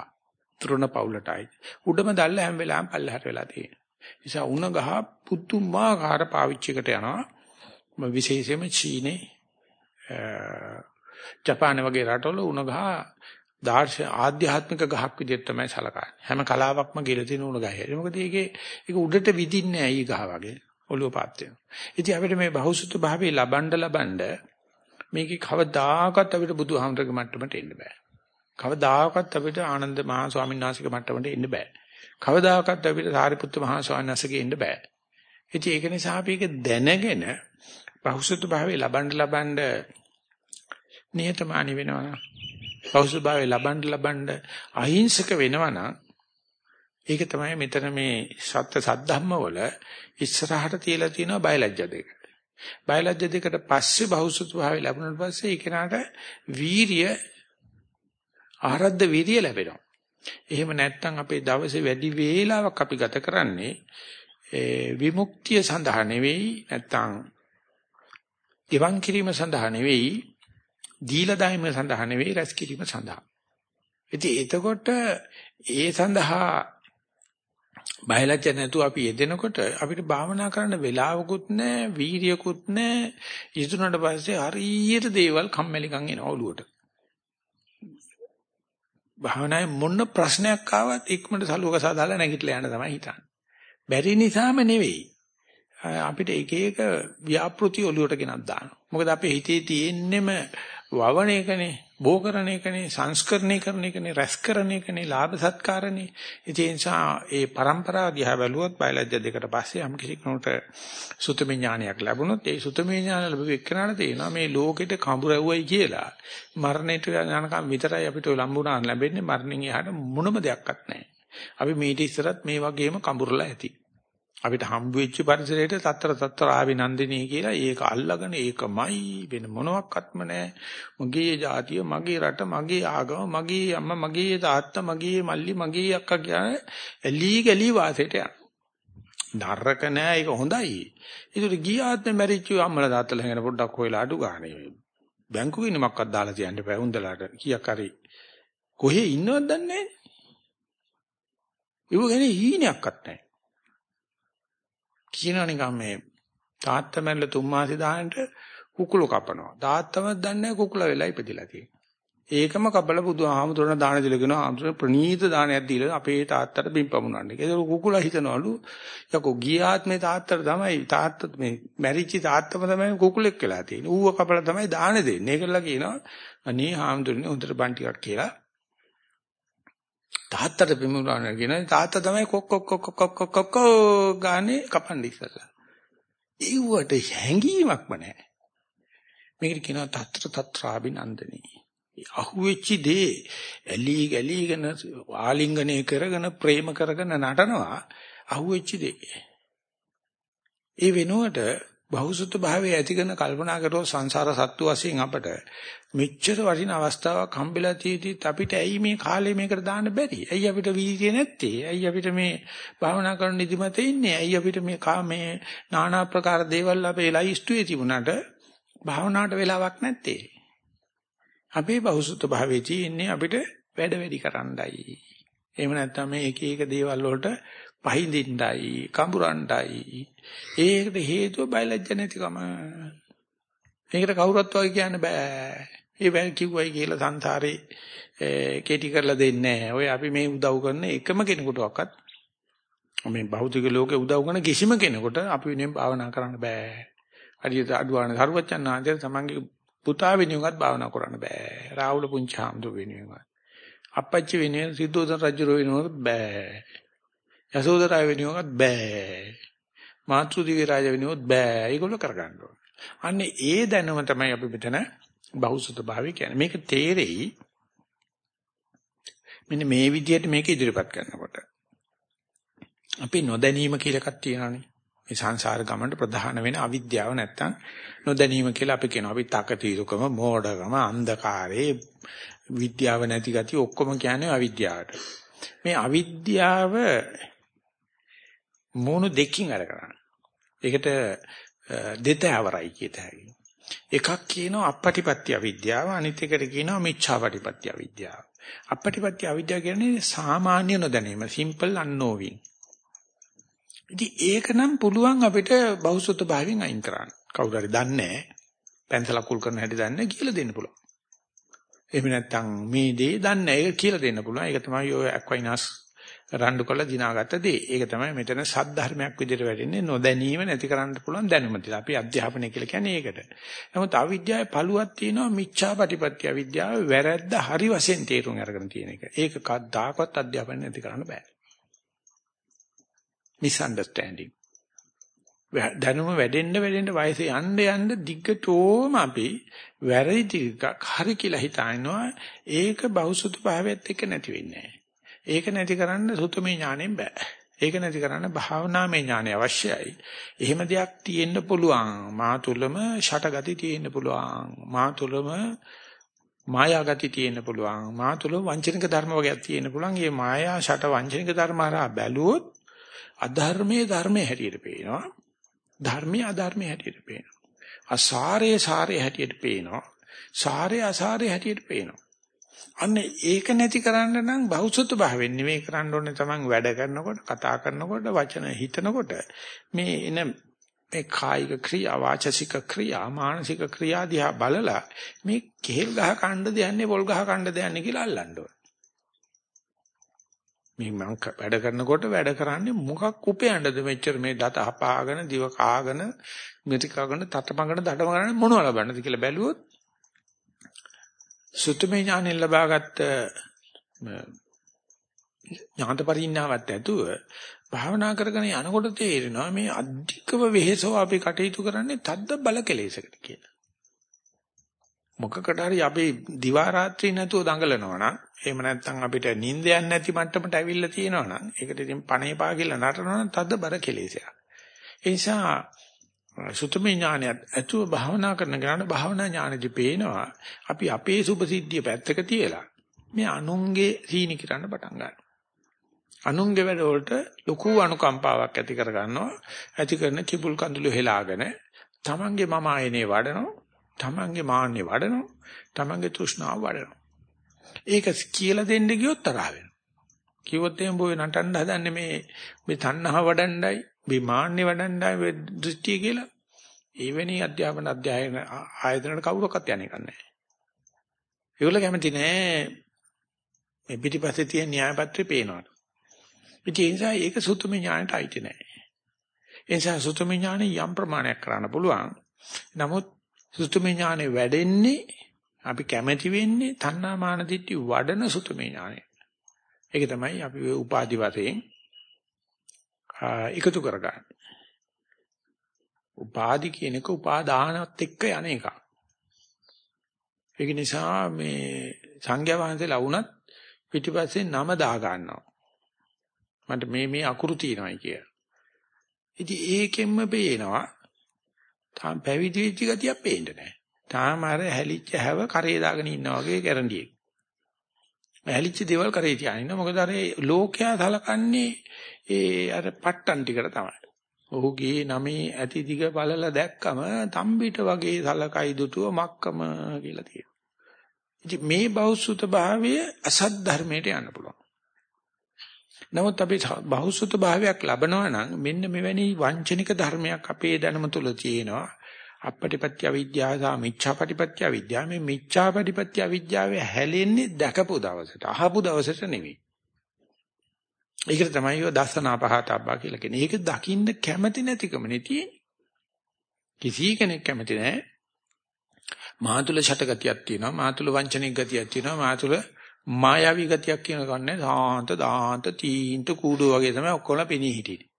තෘණ පවුලටයි. උඩම දැල්ල හැම වෙලාවෙම පල්ලෙහාට වෙලා තියෙනවා. නිසා උණ ගහ පුදුමාකාර පාවිච්චිකට යනවා. විශේෂයෙන්ම චීනේ ජපාන වගේ රටවල උණ ගහ දාර්ශ ආධ්‍යාත්මික ගහක් විදිහට තමයි සලකන්නේ. හැම කලාවක්ම ගිල තියෙන උණ ගහයි. මොකද ඒකේ ඒක උඩට විදින්නේ ඇයි ගහ වගේ ඔළුව පාත් වෙනවා. ඉතින් අපිට මේ බහුසුත භාවයේ ලබන්න ලබන්න මේකේ කවදාකවත් අපිට බුදුහාමරගේ මට්ටමට එන්න බෑ. කවදාකවත් අපිට ආනන්ද මහා ස්වාමීන් වහන්සේගේ මට්ටමට එන්න බෑ. කවදාකවත් අපිට සාරිපුත්ත මහා ස්වාමීන් වහන්සේගේ එන්න බෑ. ඉතින් ඒක නිසා අපි ඒක දැනගෙන බහුසුත භාවයේ ලබන්න ලබන්න නියතමානී වෙනවා. බහුසුත භාවයේ ලබන්න ලබන්න අහිංසක වෙනවා නම් ඒක තමයි මෙතන මේ සත්‍ය සද්ධම්ම වල ඉස්සරහට තියලා තියෙනවා බයලජ්‍ය දෙක. බයලජ්‍ය දෙකට පස්සේ බහුසුත භාවය ලැබුණාට පස්සේ ඒ කෙනාට වීරිය ආරද්ධ වීරිය ලැබෙනවා. එහෙම නැත්නම් අපේ දවසේ වැඩි වේලාවක් අපි ගත කරන්නේ විමුක්තිය සඳහා නෙවෙයි නැත්නම් ඉවන් කිරීම සඳහා නෙවෙයි දීලා දාීම සඳහා නෙවෙයි රැස් කිරීම සඳහා. ඉතින් එතකොට ඒ සඳහා බයලජ්ජ නැතුව අපි යෙදෙනකොට අපිට භාවනා කරන්න වෙලාවකුත් නැහැ, වීරියකුත් නැහැ. ඉදුණට පස්සේ හරියට දේවල් කම්මැලිකම් එන ඔළුවට. භාවනාවේ මොන ප්‍රශ්නයක් ආවත් ඉක්මනට සලුවක සාදාලා නැගිටලා යන්න තමයි හිතන්නේ. බැරි නිසාම නෙවෙයි. අපිට එක එක ව්‍යාපෘති ඔළුවට ගෙනත් දානවා. මොකද අපේ හිතේ තියෙන්නෙම වවණ එකනේ, බෝ කරන එකනේ, සංස්කරණය කරන එකනේ, රැස් කරන එකනේ, ලාභ සත්කාරනේ. ඒ නිසා ඒ પરම්පරාව දිහා බැලුවොත් බයලජ්‍ය දෙකට පස්සේ යම් කිසි කෙනෙකුට සුතමේ ඥානයක් ලැබුණොත් ඒ සුතමේ ඥාන ලැබුව එක්කනට තේනවා මේ ලෝකෙට කඹරවුවයි කියලා. මරණයට යනකම් විතරයි අපිට ලම්බුණාන් ලැබෙන්නේ මරණින් එහාට මොනම දෙයක්වත් නැහැ. අපි මේටි ඉස්සරත් මේ වගේම කඹරලා ඇති. අපිට හම්බ වෙච්ච පරිසරයට තත්තර තත්තර ආවිනන්දිනී කියලා ඒක අල්ලගෙන ඒකමයි වෙන මොනවත්ක්ත්ම නැහැ. මගේ ජාතිය, මගේ රට, මගේ ආගම, මගේ අම්මා, මගේ තාත්තා, මගේ මල්ලි, මගේ අක්කා කියන එලි ගලි වාසයට යන. නරක නෑ ඒක හොඳයි. ඒකට ගියාත් මැරිච්ච අම්මලා තාත්තලා හැගෙන පොඩ්ඩක් හොයලා අඩු ගානේ. බැංකු ගිණුමක්වත් දාලා තියන්න බෑ උන්දලාට. කීයක් හරි කොහේ ඉන්නවද දන්නේ නැහැ. ඒව ගැන හීනයක්වත් නැහැ. කියනවා නිකන් මේ තාත්තා මැරලා තුන් මාසෙ දාන්නට කුකුල කපනවා. තාත්තම දන්නේ කුකුල වෙලා ඉපදිලා තියෙන්නේ. ඒකම කපලා බුදුහාමුදුරන දාන දීලා කියනවා ආමුදුරන ප්‍රණීත දානයක් දීලා අපේ තාත්තට බිම්පමුණන්නේ. ඒක කුකුල හිතනවලු යකෝ ගියාත්මේ තාත්තට තමයි තාත්තා මේ මැරිච්ච තාත්තම තමයි කුකුලෙක් වෙලා තියෙන්නේ. ඌව කපලා තමයි දාන දෙන්නේ. ඒකලා කියනවා අනේ හාමුදුරනේ හොඳට බන් ටිකක් කියලා තාත්තට බිමුණන කියන තාත්තා තමයි කොක් කොක් කොක් කොක් කොක් කොක් ගානේ කපන්නේ ඉස්සලා. ඒවට හැංගීමක්ම නැහැ. මේකට කියනවා తත්‍ර తත්‍රාබිනන්දනී. අහුවෙච්ච දේ ඇලි ගලීගෙන ආලිංගනය කරගෙන ප්‍රේම කරගෙන නටනවා අහුවෙච්ච දේ. ඒ වෙනුවට බහුසුත භාවයේ ඇතිගෙන කල්පනා කරලා සංසාර සත්තු වශයෙන් අපට මෙච්චර වටින අවස්ථාවක් හම්බෙලා තියෙද්දිත් අපිට ඇයි මේ කාලේ මේකට දාන්න බැරි? ඇයි අපිට වීර්යය නැත්තේ? ඇයි අපිට මේ භාවනා කරන නිදිමත ඉන්නේ? ඇයි අපිට මේ කා මේ নানা ආකාර දේවල් අපේ ලයිස්ට්ුවේ තිබුණාට භාවනාවට වෙලාවක් නැත්තේ? අපේ බහුසුත භාවයේ තියෙන්නේ අපිට වැඩ වැඩි කරන්නයි. එහෙම නැත්නම් මේ එක එක දේවල් වලට පහින්දින්නයි, කඹරන්නයි. ඒකට හේතුව බයලජ්ජ නැතිකම. මේකට කවුරුත් වගේ කියන්න බෑ. ඒ බෑ කිව්වයි කියලා සංසාරේ කෙටි කරලා දෙන්නේ නැහැ. ඔය අපි මේ උදව් කරන එකම කෙනෙකුටවත් මේ භෞතික ලෝකේ උදව් කරන කිසිම කෙනෙකුට අපි වෙනුවෙන් භාවනා කරන්න බෑ. හරියට අඩුවාන සරුවච්චන් ආන්දර තමන්ගේ පුතා වෙනුවෙන්වත් භාවනා කරන්න බෑ. රාහුල පුංචි හාමුදුර වෙනුවෙන්වත්. අපච්චි වෙනුවෙන් සිද්ධෝදන රජු වෙනුවෙන්වත් බෑ. යසෝදරාය වෙනුවෙන්වත් බෑ. මාතෘ දිව්‍ය රාජ වෙනුවෙන්වත් බෑ. ඒගොල්ලෝ කරගන්න ඕන. අන්න ඒ දැනුම තමයි අපි මෙතන බහුසුත භාවය කියන්නේ. මේක තේරෙයි මෙන්න මේ විදිහට මේක ඉදිරිපත් කරනකොට. අපි නොදැනීම කියලා එකක් තියෙනවානේ. මේ සංසාර ගමනට ප්‍රධාන වෙන අවිද්‍යාව නැත්තම් නොදැනීම කියලා අපි කියනවා. අපි තකතිරුකම, මෝඩකම, අන්ධකාරේ, විද්‍යාව නැති ගතිය ඔක්කොම කියන්නේ අවිද්‍යාවට. මේ අවිද්‍යාව මොන දෙකකින් අර කරන්නේ. ඒකට දෙතෑවරයි කියත හැකියි. එකක් කියනවා අපපටිපත්‍ය අවිද්‍යාව අනිත් එකට කියනවා මිච්ඡාපටිපත්‍ය අවිද්‍යාව. අපපටිපත්‍ය අවිද්‍යාව කියන්නේ සාමාන්‍ය නොදැනීම simple unknowing. ඉතින් ඒක නම් පුළුවන් අපිට බහුසුත භාවයෙන් අයින් කරන්න. කවුරු හරි දන්නේ නැහැ. පැන්සල අකුල් කරන හැටි දන්නේ කියලා දෙන්න පුළුවන්. එහෙම නැත්නම් මේ දේ දන්නේ නැහැ කියලා දෙන්න පුළුවන්. ඒක තමයි ඔය ඇක්වයිනස් රණ්ඩු කරලා දිනාගත්ත දේ. ඒක තමයි මෙතන සද්ධර්මයක් විදිහට වැටෙන්නේ නොදැනීම නැති කරන්න පුළුවන් දැනුම තියලා. අපි අධ්‍යාපනය කියලා කියන්නේ ඒකට. නමුත් අවිද්‍යාවේ පළුවක් තියෙනවා මිච්ඡාපටිපත්‍ය අවිද්‍යාව වැරද්ද හරි වශයෙන් තේරුම් අරගෙන තියෙන එක. ඒක කද්දාකවත් අධ්‍යාපනය නැති කරන්න බෑ. misunderstanding. දැනුම වැඩෙන්න වැඩෙන්න වයස යන්න යන්න දිග්ගටෝම අපි වැරදි ටිකක් හරි කියලා හිතනවා ඒක බහුසුත භාවයත් එක්ක නැති වෙන්නේ ඒක නැති කරන්න සුතමේ ඥාණයෙන් බෑ. ඒක නැති කරන්න භාවනාමය ඥානය අවශ්‍යයි. එහෙම දෙයක් තියෙන්න පුළුවන්. මා තුලම ෂටගති තියෙන්න පුළුවන්. මා තුලම මායාගති තියෙන්න පුළුවන්. මා තුල වංචනික ධර්ම වගේක් තියෙන්න පුළුවන්. මේ මායා ෂට වංචනික ධර්ම හරහා බැලුවොත් අධර්මයේ ධර්මයේ හැටියට පේනවා. ධර්මයේ අධර්මයේ හැටියට පේනවා. අසාරයේ සාරයේ හැටියට පේනවා. සාරයේ අසාරයේ හැටියට පේනවා. අන්න ඒක නැති කරන්න නම් බහුසුත භාවයෙන් නෙමෙයි කරන්න ඕනේ තමන් වැඩ කරනකොට කතා කරනකොට වචන හිතනකොට මේ එන මේ කායික ක්‍රියා වාචසික ක්‍රියා මානසික ක්‍රියා දිහා බලලා මේ කෙහෙල් ගහ කණ්ඩ දෙන්නේ පොල් ගහ කණ්ඩ දෙන්නේ කියලා අල්ලන්න ඕනේ. මේ මම වැඩ කරනකොට වැඩ කරන්නේ මොකක් උපයන්නද මෙච්චර මේ දත හපාගෙන දිව කාගෙන මෙති කාගෙන තටමඟන දඩම ගන්න මොනවද ලබන්නද කියලා බැලුවොත් සුත්තමේ ඥානෙ ලබාගත් ඥාත පරිඥාවත් ඇතුව භාවනා කරගෙන යනකොට තේරෙනවා මේ අධිකව වෙහෙසව අපි කටයුතු කරන්නේ තද්ද බල කෙලෙසකට කියලා. මොකකට හරි අපි දිවා රාත්‍රී නැතුව දඟලනවා නම් එහෙම නැත්නම් අපිට නිින්දයක් නැති මට්ටමට ඇවිල්ලා තියෙනවා නම් ඒකට ඉතින් පණේ පා කියලා නටනවා නම් තද බර කෙලෙසයක්. ඒ නිසා සුතමේ ඥානයත් ඇතුව භාවනා කරන ගාන භාවනා ඥානෙදි පේනවා අපි අපේ සුභසිද්ධිය පැත්තක තියලා මේ අනුන්ගේ සීනි කරන්න පටන් ගන්නවා. අනුන්ගේ වැඩ වලට ලොකු අනුකම්පාවක් ඇති කර ගන්නවා. ඇති කරන කිඹුල් කඳුළු හෙලාගෙන තමන්ගේ මම ආයනේ වඩනවා. තමන්ගේ මාන්නේ වඩනවා. තමන්ගේ තෘෂ්ණාව වඩනවා. ඒක කියලා දෙන්න ගියොත් තරහ වෙනවා. කිව්වොත් එහෙනම් බොය නටන්න හදන්නේ මේ මේ තණ්හාව වඩන්නයි, මේ මාන්නේ වඩන්නයි, මේ දෘෂ්ටිය කියලා. එවැනි අධ්‍යාපන අධ්‍යයන ආයතනවල කවුරක්වත් යන්නේ නැහැ. ඒගොල්ලෝ කැමති නෑ මේ පිටිපස්සේ තියෙන න්‍යාය පත්‍රේ පේනවට. ඉතින් ඒ නිසා ඒක සුතුම ඥාණයට අයිති නෑ. ඒ නිසා සුතුම ඥානෙ යම් ප්‍රමාණයක් කරන්න පුළුවන්. නමුත් සුතුම ඥානෙ වැඩෙන්නේ අපි කැමැති වෙන්නේ තණ්හා මාන දිට්ඨි වඩන සුතුමේ ඥානය. ඒක තමයි අපි ඔය උපාදි වශයෙන් එකතු කරගන්නේ. උපාදි කියන එක උපාදානත් එක්ක යන එකක්. ඒක නිසා මේ සංඝයා වහන්සේලා වුණත් පිටිපස්සේ නම දා ගන්නවා. මට මේ මේ අකුරු තියෙනවායි කිය. ඉතින් ඒකෙන්ම පේනවා තාම පැවිදි වෙච්ච ගතියක් පේන්නේ නැහැ. තාම අර හැලිච්ච හැව කරේ දාගෙන ඉන්නා වගේ ගැරන්ඩියෙක්. හැලිච්ච දේවල් කරේ තියාගෙන ඉන්න මොකද අර ලෝකයා සලකන්නේ ඒ අර පට්ටන් ටිකට තමයි. ඔහුගේ නමේ ඇති දිග බලල දැක්කම තම්බිට වගේ සලකයි දුටුව මක්කම කියලා තියෙනවා. ඉතින් මේ බෞසුත භාවය අසත් ධර්මයට යන්න පුළුවන්. නමුත් අපි බෞසුත භාවයක් ලබනවා නම් මෙන්න මෙවැනි වංචනික ධර්මයක් අපේ දැනුම තුල තියෙනවා. අපපටිපත්‍ය අවිද්‍යාව සහ මිච්ඡාපටිපත්‍ය අවිද්‍යාව මේ මිච්ඡාපටිපත්‍ය අවිද්‍යාවේ හැලෙන්නේ දැකපු දවසට අහපු දවසට නෙවෙයි. ඒකට තමයි ඔය දස්සනා පහතබ්බා කියලා කියන්නේ. ඒක දකින්න කැමති නැතිකමනේ තියෙන්නේ. කිසි කෙනෙක් කැමති නැහැ. මාතුල ෂටගතියක් තියෙනවා. මාතුල වංචනික ගතියක් තියෙනවා. මාතුල මායාවී ගතියක් කියන කන්නේ සාන්ත දාන්ත තීන්ත කූඩෝ වගේ තමයි ඔක්කොම පෙනී හිටියේ.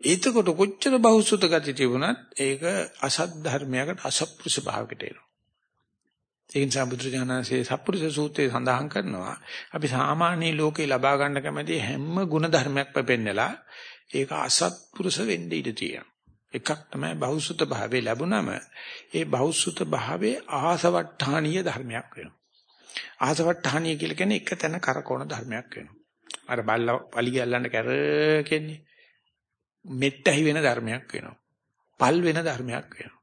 එතකොට කොච්චර බහුසුත ගති තිබුණත් ඒක අසත් ධර්මයකට අසප්පුරුෂ භාවයකට එනවා. ඒ නිසා බුදුරජාණන්සේ සප්පුරුෂ සූත්‍රයේ සඳහන් කරනවා අපි සාමාන්‍ය ලෝකේ ලබා ගන්න කැමති හැම ගුණ ධර්මයක් පෙන්නලා ඒක අසත්පුරුෂ වෙන්න ඉඩ තියෙනවා. එකක් තමයි බහුසුත භාවයේ ලැබුණම ඒ බහුසුත භාවයේ ආසවට්ටානීය ධර්මයක් වෙනවා. ආසවට්ටානීය කියලා කියන්නේ එක තැන කරකවන ධර්මයක් වෙනවා. අර බල්ලා පලි ගැල්ලන්න කැරකෙන්නේ මෙට්ටහි වෙන ධර්මයක් වෙනවා. පල් වෙන ධර්මයක් වෙනවා.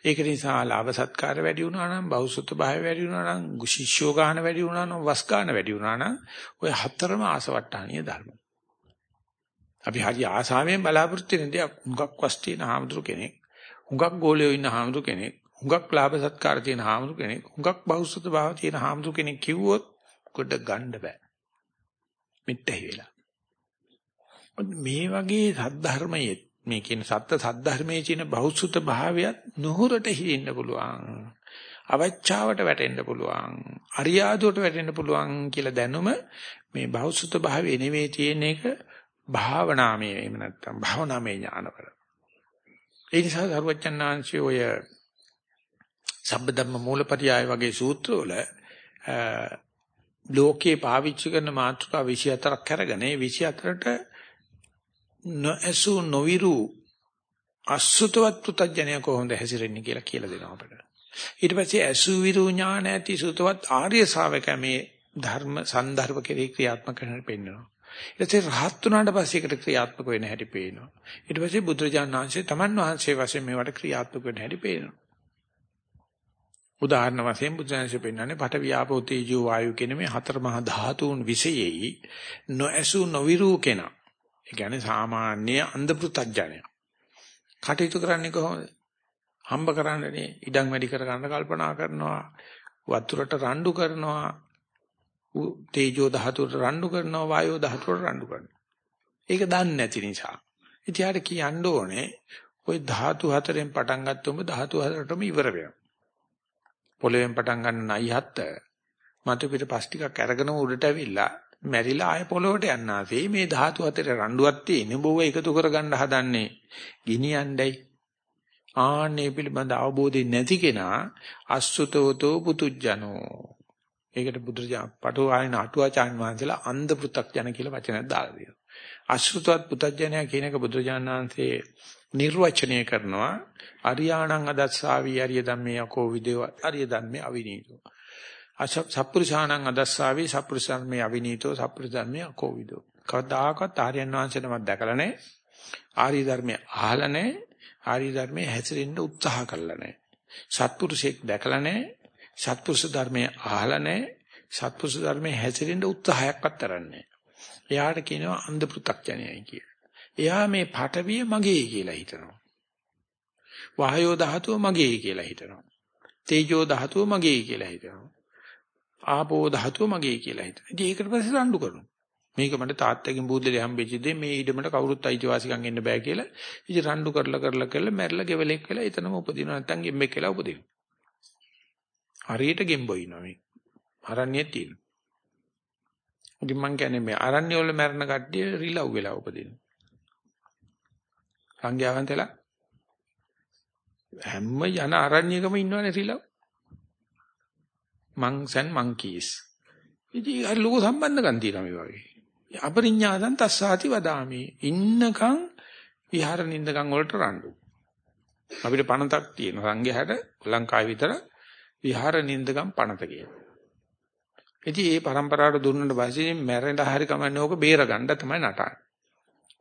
ඒක නිසා ලාභ සත්කාර වැඩි වුණා නම් බෞසුත භාවය වැඩි වුණා නම් ශිෂ්‍යෝ ගාන වැඩි වුණා නම් වස් ගාන වැඩි වුණා නම් ඔය හතරම ආසවට්ටානීය ධර්ම. අපි හරි ආසාවෙන් බලාපොරොත්තු වෙන දේ හුඟක් වස් තියෙන හාමුදුරු කෙනෙක්, හුඟක් ගෝලියෝ ඉන්න හාමුදුරු කෙනෙක්, හුඟක් ලාභ සත්කාර තියෙන හාමුදුරු කෙනෙක්, හුඟක් බෞසුත භාව තියෙන හාමුදුරු කෙනෙක් කිව්වොත් කොට ගන්න බෑ. මෙට්ටහි වෙලා. මේ වගේ සද්ධර්මයේ මේ කියන සත්‍ය සද්ධර්මයේ කියන බෞසුත භාවයත් නුහුරට හිින්න පුළුවන්. අවචාවට වැටෙන්න පුළුවන්. අරියාදුවට වැටෙන්න පුළුවන් කියලා දැනුම මේ බෞසුත භාවයේ නෙවෙයි තියෙන එක භාවනාමය එහෙම නැත්නම් භාවනාමය ඥානවල. ඒ නිසා සර්වචන්නාංශය ඔය සබ්බධම්ම මූලපරියාය වගේ සූත්‍රවල ලෝකේ පාවිච්චි කරන මාතෘකා 24ක් අරගෙන 24ට නොඇසු නොවිරු අසුතවත් පුතඥය කොහොමද හැසිරෙන්නේ කියලා කියලා දෙනවා අපිට. ඊට පස්සේ ඇසු විරු ඥාන ඇති සුතවත් ආර්ය ශාවකයා මේ ධර්ම සන්දර්භ කෙරේ ක්‍රියාත්මක කරන්න පෙන්නනවා. ඊට පස්සේ රහත් වුණාට පස්සේ ඒකට ක්‍රියාත්මක වෙන හැටි පේනවා. ඊට පස්සේ බුදුරජාණන් වහන්සේ තමන් වහන්සේ වශයෙන් මේවට ක්‍රියාත්මක වෙන හැටි පේනවා. උදාහරණ වශයෙන් බුදුන්සේ පෙන්නන්නේ පට වියාපෝ තේජෝ වායු කියන මේ හතර මහා ධාතුන් විශේෂයි නොඇසු නොවිරු කෙනා. ඒ කියන්නේ සාමාන්‍ය අන්ධ පෘතජ්ජනය. කටයුතු කරන්නේ කොහොමද? හම්බ කරන්නනේ ඉඩම් වැඩි කර ගන්න කල්පනා කරනවා. වතුරට රණ්ඩු කරනවා. තේජෝ ධාතුවට රණ්ඩු කරනවා වායෝ ධාතුවට රණ්ඩු කරනවා. ඒක දන්නේ නැති නිසා. ඉතියාට කියන්න ඕනේ ওই ධාතු හතරෙන් පටන් ගත්තොම ධාතු හතරටම ඉවර වෙනවා. පොළවෙන් පටන් ගන්න නයිහත් මතු පිට පස් ටිකක් අරගෙන උඩට ඇවිල්ලා මැරිලා ආය පොළොවට යන්නාසේ මේ ධාතු හතරේ රණ්ඩුවක් තියෙන බොව එකතු කරගන්න හදන්නේ ගිනියණ්ඩයි ආන්නේ පිළිබඳ අවබෝධය නැති කෙනා අසුතෝතෝ පුතුජනෝ ඒකට බුදුරජාණන් පටෝ ආයන අටුවාචාන් වහන්සේලා අන්ධ පෘ탁ජන කියලා වචනයක් දාලා තියෙනවා. අසුතවත් පුතඥයා කියන එක බුදුරජාණන් වහන්සේ නිර්වචනය කරනවා. අරියාණං අදස්සාවි අරිය ධම්මේ යකෝ විදේව අරිය ධම්මේ අවිනීතෝ. සප්පුරුෂාණං අදස්සාවි සප්පුරුෂාණමේ අවිනීතෝ සප්පුරුෂ ධම්මේ යකෝ විදෝ කවදාකවත් ආර්යයන් වහන්සේ නමක් දැකලා නැහැ. ආර්ය ධර්මයේ අහලා නැහැ. ආර්ය ධර්මයේ හැසිරෙන්න උත්සාහ කළා නැහැ. සත්පුරුෂයෙක් දැකලා නැහැ. සත්පුරුෂ ධර්මයේ අහලා නැහැ. සත්පුරුෂ ධර්මයේ හැසිරෙන්න උත්සාහයක්වත් කරන්නේ එයාට කියනවා අන්ධ පෘ탁ජනයයි කියලා. එයා මේ පටවිය මගේ කියලා හිතනවා. වායෝ ධාතුව මගේ කියලා හිතනවා. තේජෝ ධාතුව මගේ කියලා හිතනවා. ආපෝ ධාතුව මගේ කියලා හිතනවා. ඉතින් ඒකට පස්සේ රණ්ඩු කරනවා. මේක මට තාත්තගෙන් බුද්දලේ හම්බෙච්ච දේ මේ ඊඩමට කවුරුත් අයිතිවාසිකම් එන්න බෑ කියලා. ඉතින් රණ්ඩු කරලා කරලා කරලා මැරිලා ගෙවලෙක් වෙලා එතනම උපදිනවා නැත්තම් ගෙම්බෙක් කියලා උපදිනවා. හරියට ගෙම්බොයිනවා මේ. අරණ්‍යයේ තියෙන. ඉතින් මං කියන්නේ මේ අරණ්‍ය වල මැරෙන කට්ටිය රිලව් වෙලා උපදිනවා. සංඝයා වහන්සේලා හැම යන අරණ්‍යකම ඉන්නවනේ රිලව්. monks and monkeys. ඉතින් අර ලෝක සම්බන්ධකම් තියෙනවා මේ වගේ. අපරිඥාදන් තස්සාති වදාමි. ඉන්නකම් විහාර නින්දකම් වලට රණ්ඩු. අපිට පණතක් තියෙන සංඝයාට ලංකාවේ විතර විහාර නින්දකම් පණත කියලා. ඉතින් මේ પરම්පරාවට දුන්නට පස්සේ මැරෙන්න හරි කමන්නේ ඕක බේර ගන්න තමයි නටන්නේ.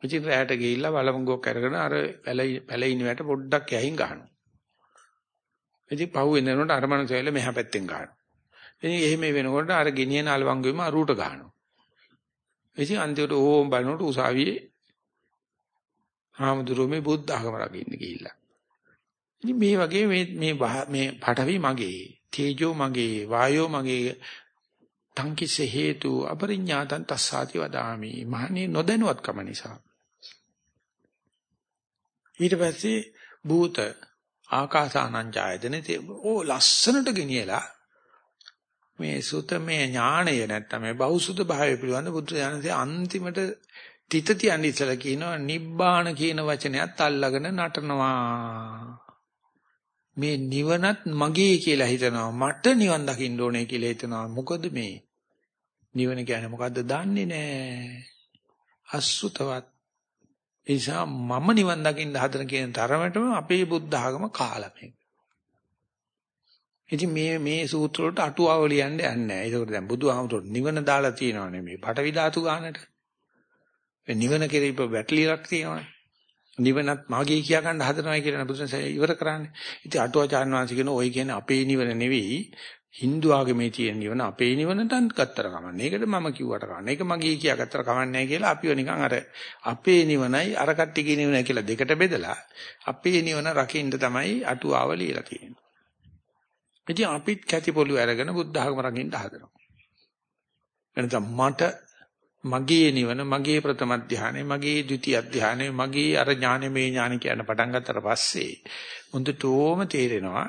ඉතින් රැයට ගිහිල්ලා වලමුගොක් අරගෙන අර පැලින් වැට පොඩ්ඩක් යහින් ගහනවා. ඉතින් පහු වෙනකොට අර මනුස්සයල මෙහා පැත්තෙන් ගහනවා. ඉතින් එහෙම වෙනකොට අර ගෙනියන අලවංගෙම අරුට ගහනවා. ඉතින් අන්තිමට ඕම් බලනකොට උසාවියේ හාමුදුරුවෝ මේ බුද්ධ ආගම රකින්න ගිහිල්ලා. ඉතින් මේ වගේ මේ මේ මේ පඨවි මගේ, තේජෝ මගේ, වායෝ මගේ තංකිස හේතු අපරිඥාතං තස්සාති වදාමි. මහණේ නොදැනුවත්කම නිසා. ඊට පස්සේ භූත ආකාසානංජායතනේ ඕ ලස්සනට ගෙනියලා මේ සුතමේ ඥාණය නැත්තම් මේ බෞසුත භාවය පිළිබඳ බුදු දහමසේ අන්තිමට තිත තියන්න ඉස්සලා කියනවා නිබ්බාන කියන වචනයත් අල්ලගෙන නටනවා. මේ නිවනත් මගේ කියලා හිතනවා. මට නිවන් දකින්න ඕනේ කියලා හිතනවා. මොකද මේ නිවන කියන්නේ මොකද්ද දන්නේ නැහැ අසුතවත් ඒ නිසා මම නිවන් දකින්න හදන කියන තරමටම අපේ බුද්ධ ආගම කාලා මේක. ඉතින් මේ මේ සූත්‍ර වලට අටුවාව ලියන්න යන්නේ නැහැ. ඒකෝට දැන් බුදුහාමුදුරු නිවන දාලා තියෙනවනේ මේ පටවි ධාතු ගන්නට. මේ නිවන කෙරෙහි වැටලියක් තියෙනවනේ. නිවනත් මාගේ කියා ගන්න හදනවා කියන බුදුන් ඉවර කරන්නේ. ඉතින් අටුවාචාන් වහන්සේ කියන ඔය කියන්නේ අපේ නිවන නෙවෙයි Hindu ආගමේ තියෙන නිවන අපේ නිවනට ගත්තර කමන්නේ. ඒකට මම කිව්වට කමන්නේ. ඒක මගේ කියා ගත්තර කමන්නේ කියලා අපිව නිකන් අර අපේ නිවනයි අර කට්ටියගේ නිවනයි කියලා දෙකට බෙදලා අපේ නිවන රකින්න තමයි අටුවාව ලියලා තියෙන්නේ. ඉතින් අපිත් කැටි පොළු අරගෙන බුද්ධ ආගම රකින්න හදනවා. එනනම් මට මගේ නිවන මගේ ප්‍රථම ධානය මගේ ද්විතිය ධානය මගේ අර ඥානෙමේ ඥාන කියන පටන් ගත්තට පස්සේ මුන්දටෝම තේරෙනවා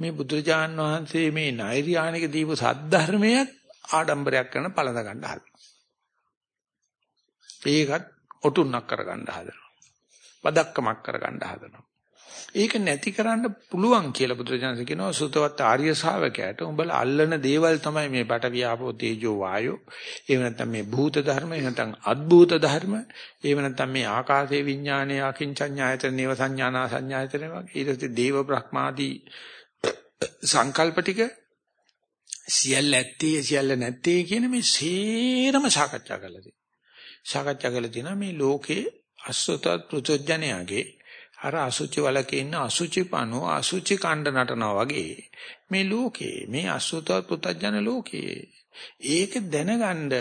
මේ බුදුරජාන් වහන්සේ මේ නෛර්යානික දීපු සද්ධර්මයක් ආඩම්බරයක් කරන පළඳ ගන්න හදනවා. ඒකත් ඔටුන්නක් කරගන්න හදනවා. බදක්කමක් කරගන්න හදනවා. ඒක නැති කරන්න පුළුවන් කියලා බුදුරජාණන් කියනවා සුතවත් ආර්ය ශාවකයාට උඹලා අල්ලන දේවල් තමයි මේ බට වියාපෝ තේජෝ වායෝ එහෙම නැත්නම් මේ භූත ධර්ම එහෙම නැත්නම් අද්භූත ධර්ම එහෙම නැත්නම් මේ ආකාශේ විඥානයේ අකින්චඤ්ඤායතන නේව සංඥානා සංඥායතන වගේ ඊට පස්සේ දේව බ්‍රහ්මාදී සංකල්ප ටික සියල්ල ඇත්තේ සියල්ල නැත්තේ කියන මේ සේරම සාකච්ඡා කරලා තියෙනවා. සාකච්ඡා කරලා තියෙනවා මේ ලෝකේ අසුතත් පෘථජ්ජනයාගේ අර අසුචි වලක ඉන්න අසුචි පණුව අසුචි කණ්ඩ නටනවා වගේ මේ ලෝකේ මේ අසුතවත් පුතඥ ලෝකේ ඒක දැනගන්න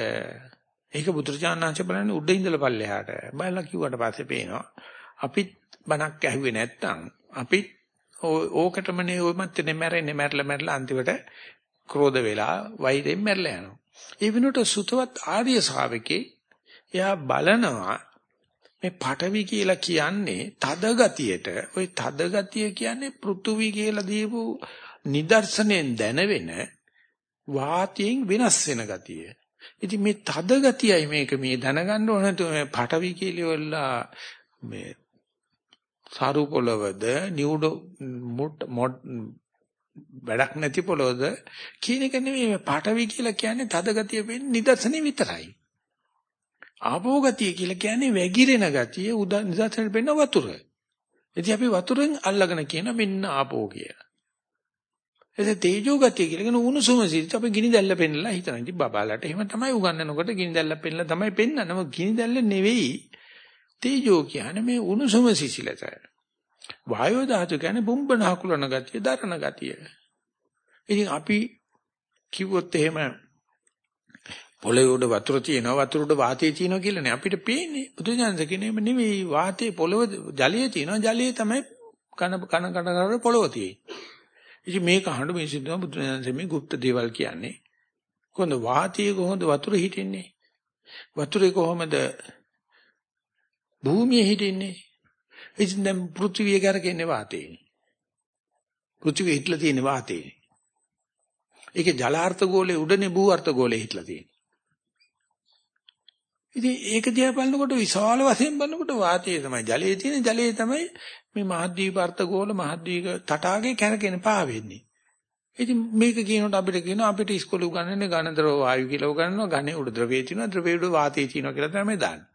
ඒක බුදුරජාණන්සේ බලන්නේ උඩ ඉඳලා පල්ලෙහාට. බලලා කිව්වට පස්සේ පේනවා අපිත් බණක් ඇහුවේ නැත්තම් අපිත් ඕකටමනේ ඔය මැත්තේ මැරෙන්නේ. මැරලා මැරලා අන්තිමට ක්‍රෝධ වෙලා වෛරයෙන් මැරලා යනවා. ඒ වෙනුවට සුතවත් ආර්ය ශාවකේ එයා බලනවා මේ පටවි කියලා කියන්නේ තද ගතියට ওই තද ගතිය කියන්නේ පෘථුවි කියලා දීපු නිදර්ශනයෙන් දැනවෙන වාතයෙන් වෙනස් වෙන ගතිය. ඉතින් මේ තද ගතියයි මේක. මේ දැනගන්න ඕන නැතුව මේ පටවි කියලා මේ සාරු පොළවද නියුඩ මොඩ් වැඩක් නැති පොළොවද කියන එක නෙමෙයි මේ පටවි කියලා කියන්නේ තද ගතිය වෙන්නේ නිදර්ශනේ විතරයි. ආපෝ ගතිය කියලා කියන්නේ වැగిරෙන ගතිය උදා නිදර්ශනයට පෙන්න වතුර. ඉතින් අපි වතුරෙන් අල්ලගෙන කියන මෙන්න ආපෝ කියලා. එතේ තේජෝ ගතිය කියලා කියන උණුසුම සිත් අපි ගිනි දැල්ල පෙන්නලා හිතනවා. ඉතින් බබාලට එහෙම තමයි උගන්වනකොට ගිනි දැල්ල පෙන්නලා තමයි පෙන්නන්නේ. මොකද ගිනි දැල්ල නෙවෙයි. තේජෝ කියන්නේ මේ උණුසුම සිසිලත. වායෝ ධාතු කියන්නේ බුම්බන හකුලන ගතිය, දරණ ගතිය. ඉතින් අපි කිව්වොත් එහෙම පොළොවේ උඩ වතුර තියෙනවා වතුර උඩ වාතය තියෙනවා කියලා නේ අපිට පේන්නේ බුදුජානක කියන්නේ නෙමෙයි වාතයේ පොළොව ජලයේ තියෙනවා ජලයේ තමයි කන කන කන කන පොළොව තියෙන්නේ ඉතින් මේක අහන්න මේ සිද්ධ බුදුජානක මේ গুপ্ত දේවල් කියන්නේ කොහොමද වාතයේ කොහොමද වතුර හිටින්නේ වතුරේ කොහොමද භූමියේ හිටින්නේ. ඉතින් දැන් පෘථිවිය කරකෙන්නේ වාතයේ පෘථිවිය හිටලා තියෙන වාතයේ ඒකේ ජලාර්ථ ගෝලයේ උඩනේ භූ අර්ථ ගෝලයේ හිටලා තියෙන්නේ. ඉතින් ඒක දිහා බලනකොට විශාල වශයෙන් බලනකොට වාතයේ තමයි. ජලයේ තියෙන ජලයේ තමයි මේ මහද්වීප අර්ථගෝල මහද්වීප තටාගේ කැරකෙන පාවෙන්නේ. ඉතින් මේක කියනකොට අපිට කියනවා අපිට ඉස්කෝලේ උගන්වන්නේ ඝනද්‍රව වායු කියලා උගන්වනවා. ඝනේ උඩ ද්‍රවයේ තියෙනවා. ද්‍රවයේ උඩ වාතයේ තියෙනවා කියලා තමයි දාන්නේ.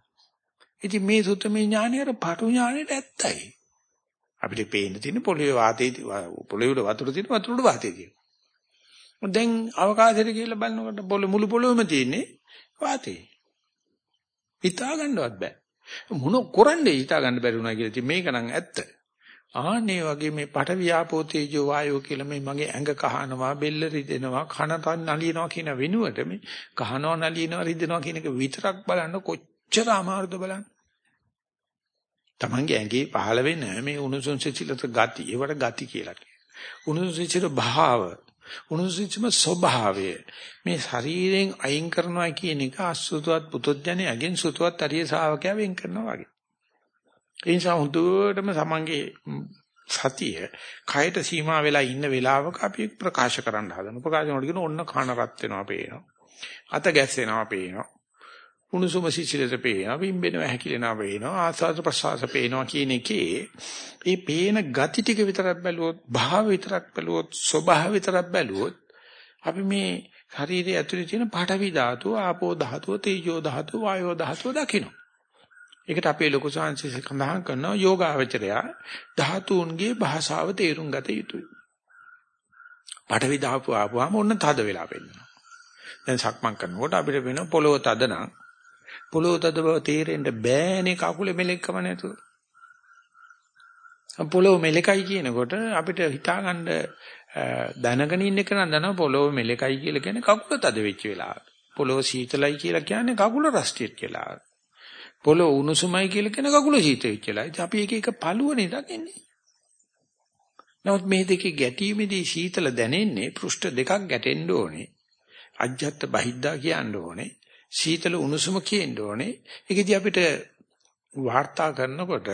ඉතින් මේ සුත්තමේ ඥානය අර පටු ඥානෙට ඇත්තයි. අපිට පේන්න තියෙන පොළවේ වාතයේ පොළවේ උඩ වතුර තියෙනවා වතුර උඩ වාතයේ තියෙනවා. දැන් අවකාශයට කියලා බලනකොට පොළ මුළු පොළොවේම තියෙන්නේ වාතයේ. හිතා ගන්නවත් බෑ. මොන කරන්නේ හිතා ගන්න බැරි වුණා කියලා. ඉතින් මේක නම් ඇත්ත. ආන්නේ වගේ මේ පඨවි ආපෝ තේජෝ වායෝ කියලා මේ මගේ ඇඟ කහනවා බෙල්ල රිදෙනවා කනට නලියනවා කියන වෙනුවට මේ කහනවා නලියනවා රිදෙනවා කියන එක විතරක් බලන්න කොච්චර අමාරුද බලන්න. Tamange ඇඟේ පහළ වෙන මේ උණුසුම් සිසිලත ගති ඒවට ගති කියලා කියනවා. උණුසුම් සිසිල භාව උණුසුචිම ස්වභාවය මේ ශරීරයෙන් අයින් කරනවා කියන එක අසුතුවත් පුතුත්ජනයගෙන් සුතුවත් අරිය ශාවකයා වෙන් කරනවා වගේ. ඒ නිසා හුදුවටම සමංගේ සතිය කයට සීමා වෙලා ඉන්න වෙලාවක අපි ප්‍රකාශ කරන්න හදන. ප්‍රකාශ කරනකොට කියන ඔන්න කන රත් වෙනවා පේනවා. අත ගැස්සෙනවා පේනවා. උණුසුම සිසිලස පේනවා, බිම්බෙනවා, හැකිලෙනවා පේනවා, ආස්වාද ප්‍රසවාස පේනවා කියන එකේ මේ පේන ගති ටික විතරක් බැලුවොත්, භාව විතරක් බැලුවොත්, ස්වභාව විතරක් බැලුවොත් අපි මේ ශරීරයේ ඇතුලේ තියෙන පඨවි ධාතුව, ආපෝ ධාතුව, තේජෝ ධාතුව, වායෝ ධාතුව දකින්න. ඒකට අපේ ලොකු සංසි සඳහන් කරනවා යෝගාවචරය ධාතුන්ගේ භාෂාව තේරුම් ගත යුතුයි. පඨවි ධාතුව ආපුවාම ඔන්න තද වෙලා වෙනවා. දැන් සක්මන් කරනකොට අපිට වෙන පොළොව තද නම් පොළොව තද බව තේරෙන්න බෑනේ කකුලේ මෙලෙක්කම නැතුව. පොළොව මෙලෙකයි කියනකොට අපිට හිතාගන්න දැනගෙන ඉන්න එක නම් දනවා පොළොව මෙලෙකයි කියලා කියන්නේ කකුල තද වෙච්ච වෙලාව. පොළොව සීතලයි කියලා කියන්නේ කකුල රස්ටියට් කියලා. පොළොව උණුසුමයි කියලා කියන කකුල සීත වෙච්ච වෙලාව. ඉතින් අපි එක එක පළුවනේ දකින්නේ. නමුත් මේ දෙකේ ගැටීමේදී සීතල දැනෙන්නේ පෘෂ්ඨ දෙකක් ගැටෙන්න ඕනේ. අජ්ජත් බහිද්දා කියන්න ඕනේ. සීතල උණුසුම කියන්න ඕනේ. ඒකදී අපිට වාර්තා කරනකොට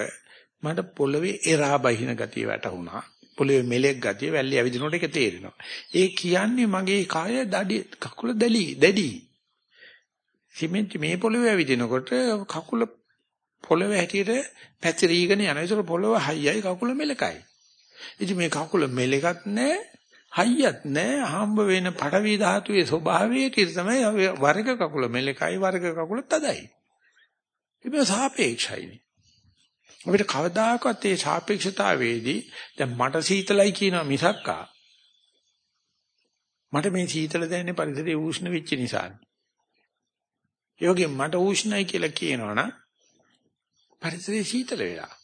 මට පොළවේ එරා බහින ගතිය වැටුණා. පොළවේ මෙලෙක් ගතිය වැල්ලේ ඇවිදිනකොට ඒක තේරෙනවා. ඒ කියන්නේ මගේ කාය දඩි කකුල දැලි දැඩි. සිමෙන්ති මේ පොළවේ ඇවිදිනකොට කකුල පොළවේ හැටියට පැතිරීගෙන යනවා. ඒතර පොළව හයියයි කකුල මෙලකයි. ඉතින් මේ කකුල මෙලකත් නැහැ, හයියත් නැහැ. හම්බ වෙන පඩවි ධාතුවේ ස්වභාවයට තමයි වර්ග කකුල මෙලකයි වර්ග කකුල තදයි. ඒක සාපේක්ෂයි. අපිට කවදාකවත් මේ සාපේක්ෂතාවයේදී දැන් මට සීතලයි කියනවා මිසක්කා මට මේ සීතල දැනෙන්නේ පරිසරයේ උෂ්ණ වෙච්ච නිසානේ. ඒ වගේ මට උෂ්ණයි කියලා කියනවනම් පරිසරයේ සීතල වෙලා.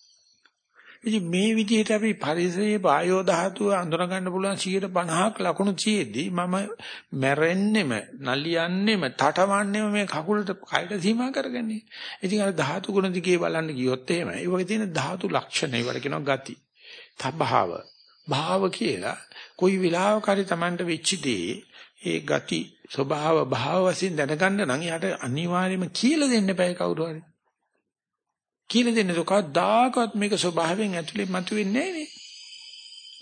ඉතින් මේ විදිහට අපි පරිසරයේ වායෝ ධාතුව අඳුර ගන්න පුළුවන් 150ක් ලකුණු තියෙද්දි මම මැරෙන්නෙම නලියන්නෙම තටවන්නෙම මේ කකුලට කයට සීමා කරගන්නේ. ඉතින් අර ධාතු ගුණ දිගේ බලන්න ගියොත් එහෙම ඒ වගේ තියෙන ධාතු ලක්ෂණ ඒවට කියනවා ගති. තබ්භාව. භාව කියලා කොයි වෙලාවක හරි Tamanට වෙච්ච දේ ඒ ගති ස්වභාව භාව වශයෙන් දැනගන්න නම් යාට අනිවාර්යයෙන්ම කියලා දෙන්න බෑ කවුරු හරි. කියලා දෙන්න දුකදාකවත් මේක ස්වභාවයෙන් ඇතුලේ මතුවෙන්නේ නැහැ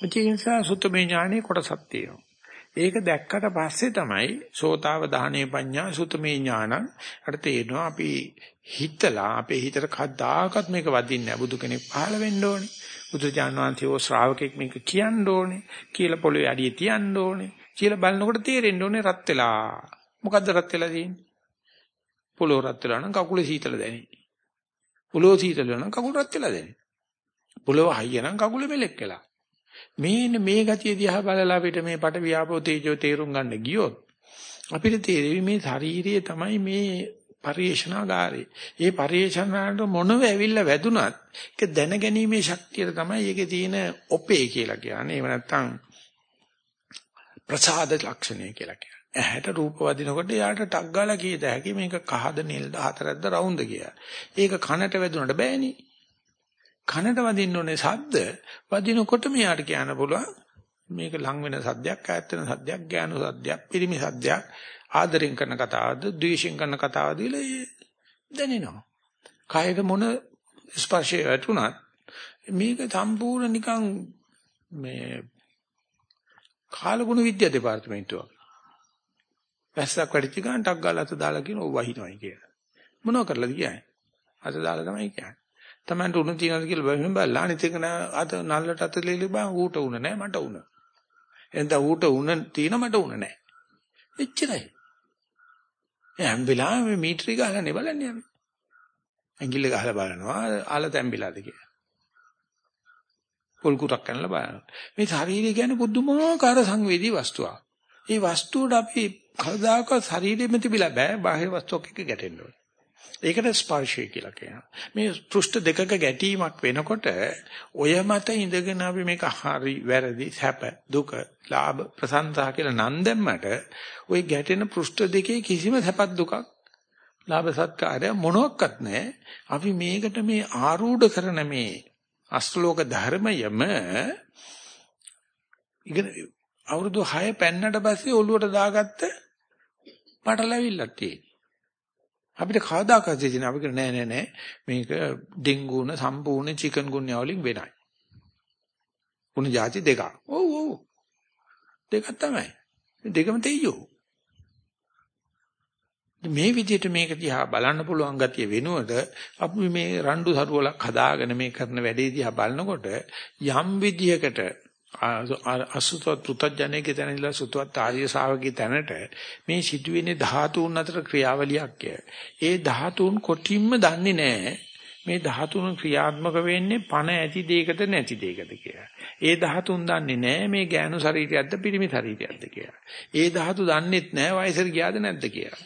නේ. ඒ නිසා සුත්තමේ ඥානෙ කොටසක් තියෙනවා. ඒක දැක්කට පස්සේ තමයි සෝතාව දහනේ පඤ්ඤා සුත්තමේ ඥානං අර තේරෙනවා අපි හිතලා අපේ හිතට කද්දාකත් මේක වදින්නේ නැහැ. බුදු කෙනෙක් පහළ වෙන්න ඕනේ. බුදුජාන විශ්වෝ ශ්‍රාවකෙක් මේක කියන්න ඕනේ. කියලා පොළවේ අඩිය තියන්න ඕනේ. කියලා බලනකොට තේරෙන්න ඕනේ රත් වෙලා. මොකද්ද රත් වෙලා තියෙන්නේ? පොළොව රත් වෙලා නම් කකුලේ සීතල දැනෙන්නේ. පොළොව සීතල නම් කකුල රත් වෙලා දැනෙන්නේ. පොළොව හයිය නම් කකුල මෙලෙක් වෙලා. මේන මේ ගතිය දිහා බලලා අපිට මේ පට වියාපෝ තේජෝ තේරුම් ගන්න ගියොත් අපිට තේරෙවි මේ ශාරීරිය තමයි මේ පරිේශනාගාරේ. ඒ පරිේශනාවට මොනව ඇවිල්ලා වැදුනත් ඒක දැනගැනීමේ ශක්තිය තමයි ඒකේ තියෙන ඔපේ කියලා කියන්නේ. එහෙම නැත්නම් ප්‍රසාද ලක්ෂණය කියලා කියන්නේ. ඇහැට රූප වදිනකොට යාට ටක් ගාලා කීයද හැකි මේක කහද නිල්ද හතරක්ද රවුම්ද කියලා. ඒක කනට වැදුනට බෑනේ. කනට වදින්න ඕනේ සද්ද වදිනකොට මෙයාට කියන්න පුළුවන් මේක ලං වෙන සද්දයක් ඈත් වෙන සද්දයක් ගෑනු සද්දයක් පිරිමි සද්දයක් ආදරෙන් කරන කතාවද ද්වේෂෙන් කරන කතාවද කියලා දැනෙනවා. කායක මොන ස්පර්ශය වැටුණත් මේක සම්පූර්ණ නිකන් මේ කාලගුණ විද්‍යා දෙපාර්තමේන්තුවක්. වැස්සක් වැඩිච්ච ගමන් ටක් ගාලා අත දාලා කියන ඔව් වහිනවයි කියලා. මොනව කරලාද කියන්නේ? අත දාලා තමයි කියන්නේ. Tamanට උණ තියනද කියලා බැලුම් බලලා අනිත් එක නෑ අත නල්ලට අත ලෙලි බා ඌට උණ නෑ මට උණ. එතන ඌට උණ තියෙන මට උණ නෑ. එච්චරයි. හැම වෙලාවෙම මීටරි ගහලා නේ බලන්නේ අපි. ඇඟිල්ල ගහලා බලනවා ආල තැම්බිලාද කියලා. පොල් කුරක් කනලා බලනවා. මේ ශරීරය කියන්නේ පුදුමාකාර සංවේදී වස්තුවක්. මේ වස්තුවට අපි කවදාකවත් ශරීරෙම තිබිලා බෑ බාහිර වස්තුවක් එක්ක ගැටෙන්න ඕනේ. ඒකට ස්පර්ශය කියලා කියනවා. මේ පෘෂ්ඨ දෙකක ගැටීමක් වෙනකොට ඔය මත ඉඳගෙන අපි මේක හරි වැරදි සැප දුක ලාභ ප්‍රසන්නතා කියලා නම් දැම්මට ওই ගැටෙන පෘෂ්ඨ දෙකේ කිසිම සැපත් දුකක් ලාභ සත්කාරය මොනවත් නැහැ. අපි මේකට මේ ආරූඪ කරන මේ අස්ලෝක ධර්මයම ඉගෙන අවුරුදු 6 පෙන්නට පස්සේ ඔළුවට දාගත්ත පටලැවිල්ලක් තියෙනවා. අපිට කවදාකවත් දෙන්නේ අපි කියන්නේ නෑ නෑ නෑ මේක ඩෙන්ගුන සම්පූර්ණ චිකන් ගුන්යා වලින් වෙනයි. උණු જાති දෙකක්. ඔව් ඔව්. දෙකක් තමයි. දෙකම තෙයියෝ. මේ විදිහට මේක දිහා බලන්න පුළුවන් ගතිය වෙනුවට අපි මේ රණ්ඩු හරුවලක් හදාගෙන මේ කරන වැඩේ දිහා බලනකොට යම් විදිහකට අසුතවත් පෘතජ්ජනයේ තැන ඉඳලා සුතවත් ආර්ය ශාවකී තැනට මේ සිදුවෙන්නේ ධාතුන් අතර ක්‍රියාවලියක් ඒ ධාතුන් කොටින්ම දන්නේ නැහැ මේ ධාතුන් ක්‍රියාත්මක වෙන්නේ පණ ඇති දෙයකද නැති දෙයකද කියලා. ඒ ධාතුන් දන්නේ නැහැ මේ ගෑනු ශරීරයක්ද පිරිමි ශරීරයක්ද කියලා. ඒ ධාතු දන්නේත් නැහැ වයසට ගියාද නැද්ද කියලා.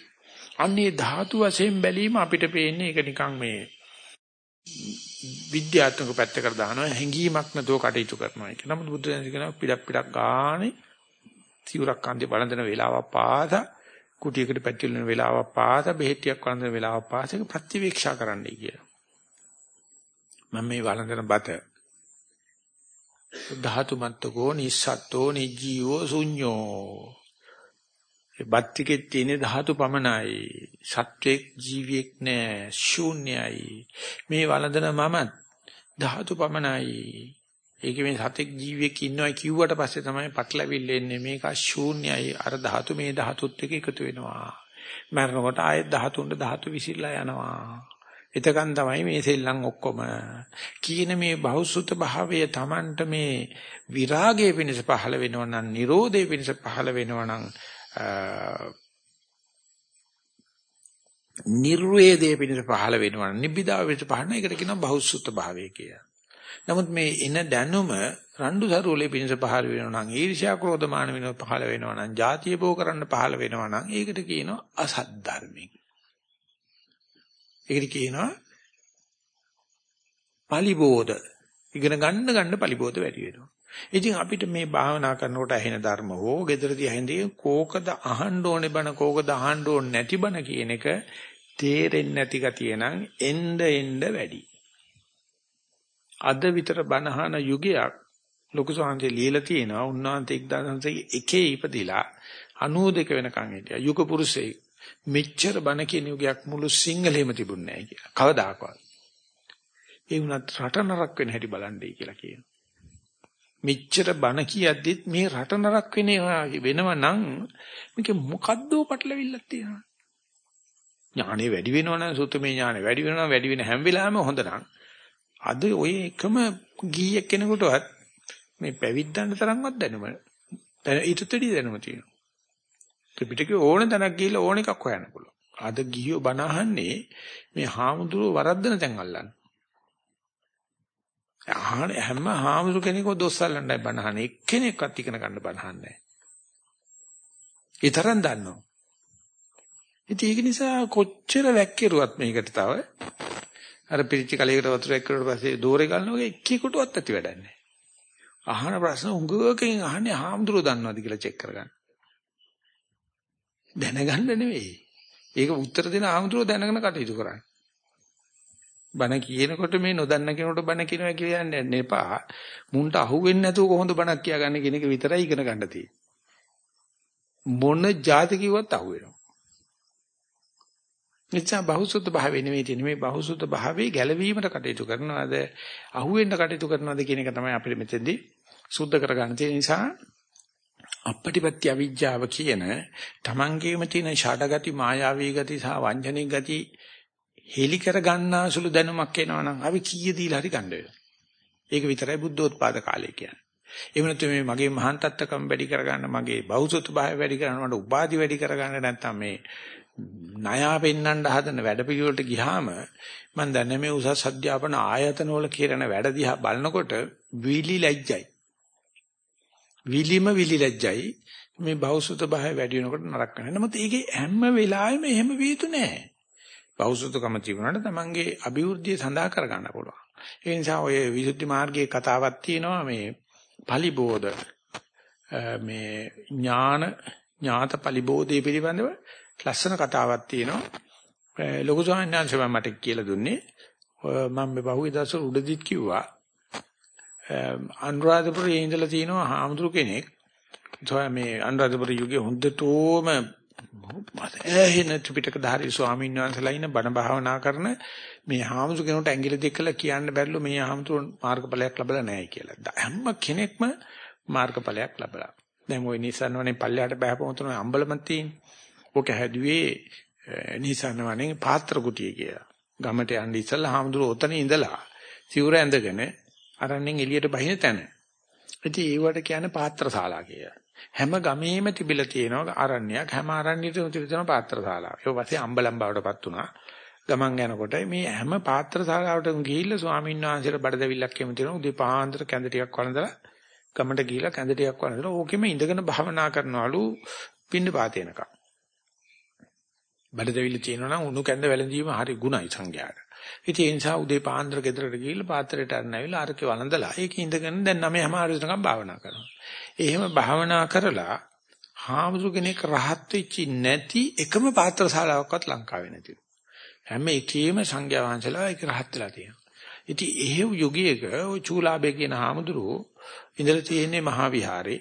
අන්නේ ධාතු වශයෙන් බැලීම අපිට පේන්නේ ඒක නිකන් මේ විද්‍යාත්මක පැත්තකට දානවා හැංගීමක් නැතුව කටයුතු කරනවා ඒක. නමුත් බුදු දහම කියනවා පිටක් පිටක් ගානේ සිවුරක් අන්දේ බලඳන වෙලාවක් පාසා කුටියකට පැතිරෙන වෙලාවක් පාසා බෙහෙටියක් වළඳන වෙලාවක් පාසා ඒක ප්‍රතිවීක්ෂා කරන්නයි කියලා. මම මේ වළඳන බත ධාතු මත්තකෝ නිස්සත්තෝ නිජීවෝ ශුඤ්ඤෝ ඒ බත්තිකේ තියෙන ධාතු පමණයි. සත්වෙක් ජීවියෙක් නෑ. ශූන්‍යයි. මේ වළඳන මමත් ධාතු පමණයි. ඒක මේ සතෙක් ජීවියෙක් ඉන්නවා කිව්වට පස්සේ තමයි පටලවිල්ල එන්නේ. මේක ශූන්‍යයි. අර ධාතු මේ ධාතුත් එක්ක එකතු වෙනවා. මරනකොට ආයෙත් ධාතුන්ට ධාතු විසිරලා යනවා. එතකන් තමයි මේ සෙල්ලම් ඔක්කොම කීන මේ බහුසුත භාවය Tamanට මේ විරාගයේ පිණිස පහළ වෙනවා නම් Nirodhe පිණිස පහළ වෙනවා නම් නිර්වේදයේ පිණිස පහළ වෙනවා නම් නිබ්බිදාව පිණිස පහළ එකට කියනවා බහුසුත භාවය කියලා. නමුත් මේ එන දැනුම රණ්ඩු සරුවලේ පිණිස පහළ වෙනවා නම් ඊර්ෂ්‍යා ක්‍රෝධ මාන වෙනව පහළ වෙනවා නම් ಜಾතිය බෝ කරන්න පහළ වෙනවා නම් ඒකට කියනවා අසත් ධර්මික. ඒකට කියනවා පලිබෝධ. ඉගෙන ගන්න ගන්න පලිබෝධ වැඩි වෙනවා. ඉතින් අපිට මේ භාවනා කරනකොට ඇහෙන ධර්ම හෝ gederදී ඇහෙන්නේ කෝකද අහන්න ඕනේ බන කෝකද අහන්න ඕනේ නැති බන කියන එක තේරෙන්නේ නැති ගතිය නම් එන්න එන්න වැඩි. අද විතර බනහන යුගයක් ලොකු සංහසේ ලියලා තියෙනවා උන්වහන්සේ 1901 ඉපදිලා 92 වෙනකන් හිටියා. යුග පුරුෂයෙක්. මෙච්චර බණ කියන යුගයක් මුළු සිංහලෙම තිබුණේ නැහැ කියලා. කවදාකවත්. ඒ වුණත් රට නරක වෙන හැටි බලන්නයි කියලා කියනවා. මෙච්චර බණ කියද්දිත් මේ රට නරක වෙනව නම් මේක මොකද්දෝ පටලවිල්ලක් තියෙනවා. ඥානෙ වැඩි වෙනවා නම් සුත්තමේ ඥානෙ වැඩි වෙනවා නම් වැඩි වෙන හැම වෙලාවෙම හොඳ නම් අද ඔය එකම ගීයක් කෙනෙකුටවත් මේ පැවිද්දන්න තරම්වත් දැනුම ඊටත් වැඩි දැනුම තියෙනවා. ත්‍රිපිටකේ ඕන තැනක් ගිහිල්ලා ඕන එකක් හොයන්න පුළුවන්. අද ගිහියෝ බණ අහන්නේ මේ හාමුදුරුවෝ වරද්දන තැන් අල්ලන්න. අහන හැම හාමුදුරු කෙනෙක්ව දොස් අල්ලන්නයි බණ අහන්නේ. එක්කෙනෙක්වත් ඉගෙන ගන්න බණ අහන්නේ නැහැ. ඒ තරම් දන්නවා. ඉතින් ඒක නිසා කොච්චර වැක්කිරුවත් මේකට තව අර පිරිච්ච කලයකට වතුර එක්කරට පස්සේ දෝරේ ගන්නකොට එක්කෙකුටවත් ඇති වැඩක් නැහැ. අහන ප්‍රශ්න උඟකකින් අහන්නේ හාමුදුරුවෝ දන්නවද කියලා චෙක් කරගන්න. දැනගන්න නෙවෙයි. ඒක උත්තර දෙන ආමතුරු දැනගෙන කටයුතු කරන්න. බණ කියනකොට මේ නොදන්න කෙනෙකුට බණ කියනවා කියන්නේ නේපා. මුන්ට අහුවෙන්නේ නැතුව කොහොමද බණක් කියාගන්නේ කියන එක විතරයි ඉගෙන ගන්න තියෙන්නේ. මොන જાති කිව්වත් අහුවෙනවා. එච්චා බහුසුද්ධ භාවය නෙවෙයි තියෙන්නේ මේ බහුසුද්ධ භාවයේ ගැළවීමට කටයුතු කරනවාද අහුවෙන්න කටයුතු කරනවාද කියන එක තමයි අපිට මෙතෙන්දී සුද්ධ කරගන්න තියෙන නිසා අපපටිපත්‍ය අවිජ්ජාව කියන තමන්ගේම තියෙන ෂඩගති මායාවී ගති සහ වංජනික ගති හෙලි කර ගන්නාසුළු දැනුමක් එනවනම් අපි කීය දීලා හරි ගන්න වෙනවා. ඒක විතරයි බුද්ධෝත්පාද කාලය කියන්නේ. එහෙම නැත්නම් මේ මගේ මහාන්තත්කම් වැඩි කරගන්න මගේ බෞද්ධත්ව භාවය වැඩි කරගන්න මට උපාධි වැඩි කරගන්න නැත්නම් මේ ණයා පෙන්වන්න හදන වැඩපිළිවෙලට ගියාම මම දන්නේ මේ උසස් අධ්‍යාපන ආයතන වල කරන වැඩ දිහා බලනකොට විලි ලැජ්ජයි. විලිම විලිලැජ්ජයි මේ බෞසුත භාවය වැඩි වෙනකොට නරක වෙනවා. නමුත් ඒකේ හැම වෙලාවෙම එහෙම වේතු නැහැ. බෞසුතකම තිබුණාට තමන්ගේ අභිවෘද්ධිය සඳහා කරගන්න පුළුවන්. ඒ නිසා ඔය විසුද්ධි මාර්ගයේ කතාවක් තියෙනවා මේ පලිබෝධ මේ ඥාන ඥාත පලිබෝධය පිළිබඳව ලස්සන කතාවක් තියෙනවා. ලොකු සාහඥාංශම මට කියලා දුන්නේ මම මේ බහුවේ දවසට උඩදිත් කිව්වා අනුරාධපුරයේ ඉඳලා තියෙනවා හාමුදුරු කෙනෙක්. මේ අනුරාධපුර යුගයේ හොඳටම ඇහෙන ත්‍රිපිටක ධාරී ස්වාමීන් වහන්සේලා ඉන්න බණ භාවනා කරන මේ හාමුදුරු කෙනෙකුට ඇඟිලි දෙකලා කියන්න බැරිලු මේ හාමුදුරු මාර්ගඵලයක් ලැබලා නැහැ කියලා. හැම කෙනෙක්ම මාර්ගඵලයක් ලැබලා. දැන් ওই නිසන්වනේ පල්ලයට බහපොම තමයි අම්බලම තියෙන්නේ. ඔක හැදුවේ නිසන්වනේ පාත්‍ර කුටිය කියලා. ගමට යන්න ඉස්සලා හාමුදුරු ඔතන ඉඳලා සිවුර ඇඳගෙන අරන්ෙන් එළියට බහින තැන. ඉතින් ඒවට කියන්නේ පාත්‍රශාලා කියලා. හැම ගමේම තිබිලා තියෙනවා අරණ්‍යයක් හැම අරණ්‍යෙටම තිබෙන පාත්‍රශාලාව. ඒක පස්සේ අම්බලම් බවටපත් වුණා. ගමන් යනකොට මේ හැම පාත්‍රශාලාවටම ගිහිල්ලා ස්වාමීන් වහන්සේට බඩදවිල්ලක් එමු තියෙනවා. උදේ පාන්දර කැඳ ටිකක් වළඳලා ගමට ගිහිල්ලා කැඳ ටිකක් වළඳලා ඕකෙම ඉඳගෙන භාවනා කරනවලු පින්න පාතේනකම්. බඩදවිල්ල තියෙනවා නම් උණු කැඳ වැළඳීම හරි ගුණයි සංඥාට. ඉතින් ඒ නිසා උදේ පාන්දර ගෙදරට ගිහිල්ලා පාත්‍රයට අරන් ඇවිල්ලා අරකේ වළඳලා ඒක ඉඳගෙන දැන් 9:00 වෙනකම් භාවනා කරනවා. එහෙම භාවනා කරලා හාමුදුරු කෙනෙක් රහත් වෙච්චි නැති එකම පාත්‍ර ශාලාවක්වත් ලංකාවේ නැතිලු. හැම එකේම සංඝයා වහන්සේලා ඒක රහත් වෙලා තියෙනවා. ඉතින් එහෙව් යුගයක ওই චූලාබේ කියන හාමුදුරුවෝ ඉඳලා තියෙන්නේ මහා විහාරේ.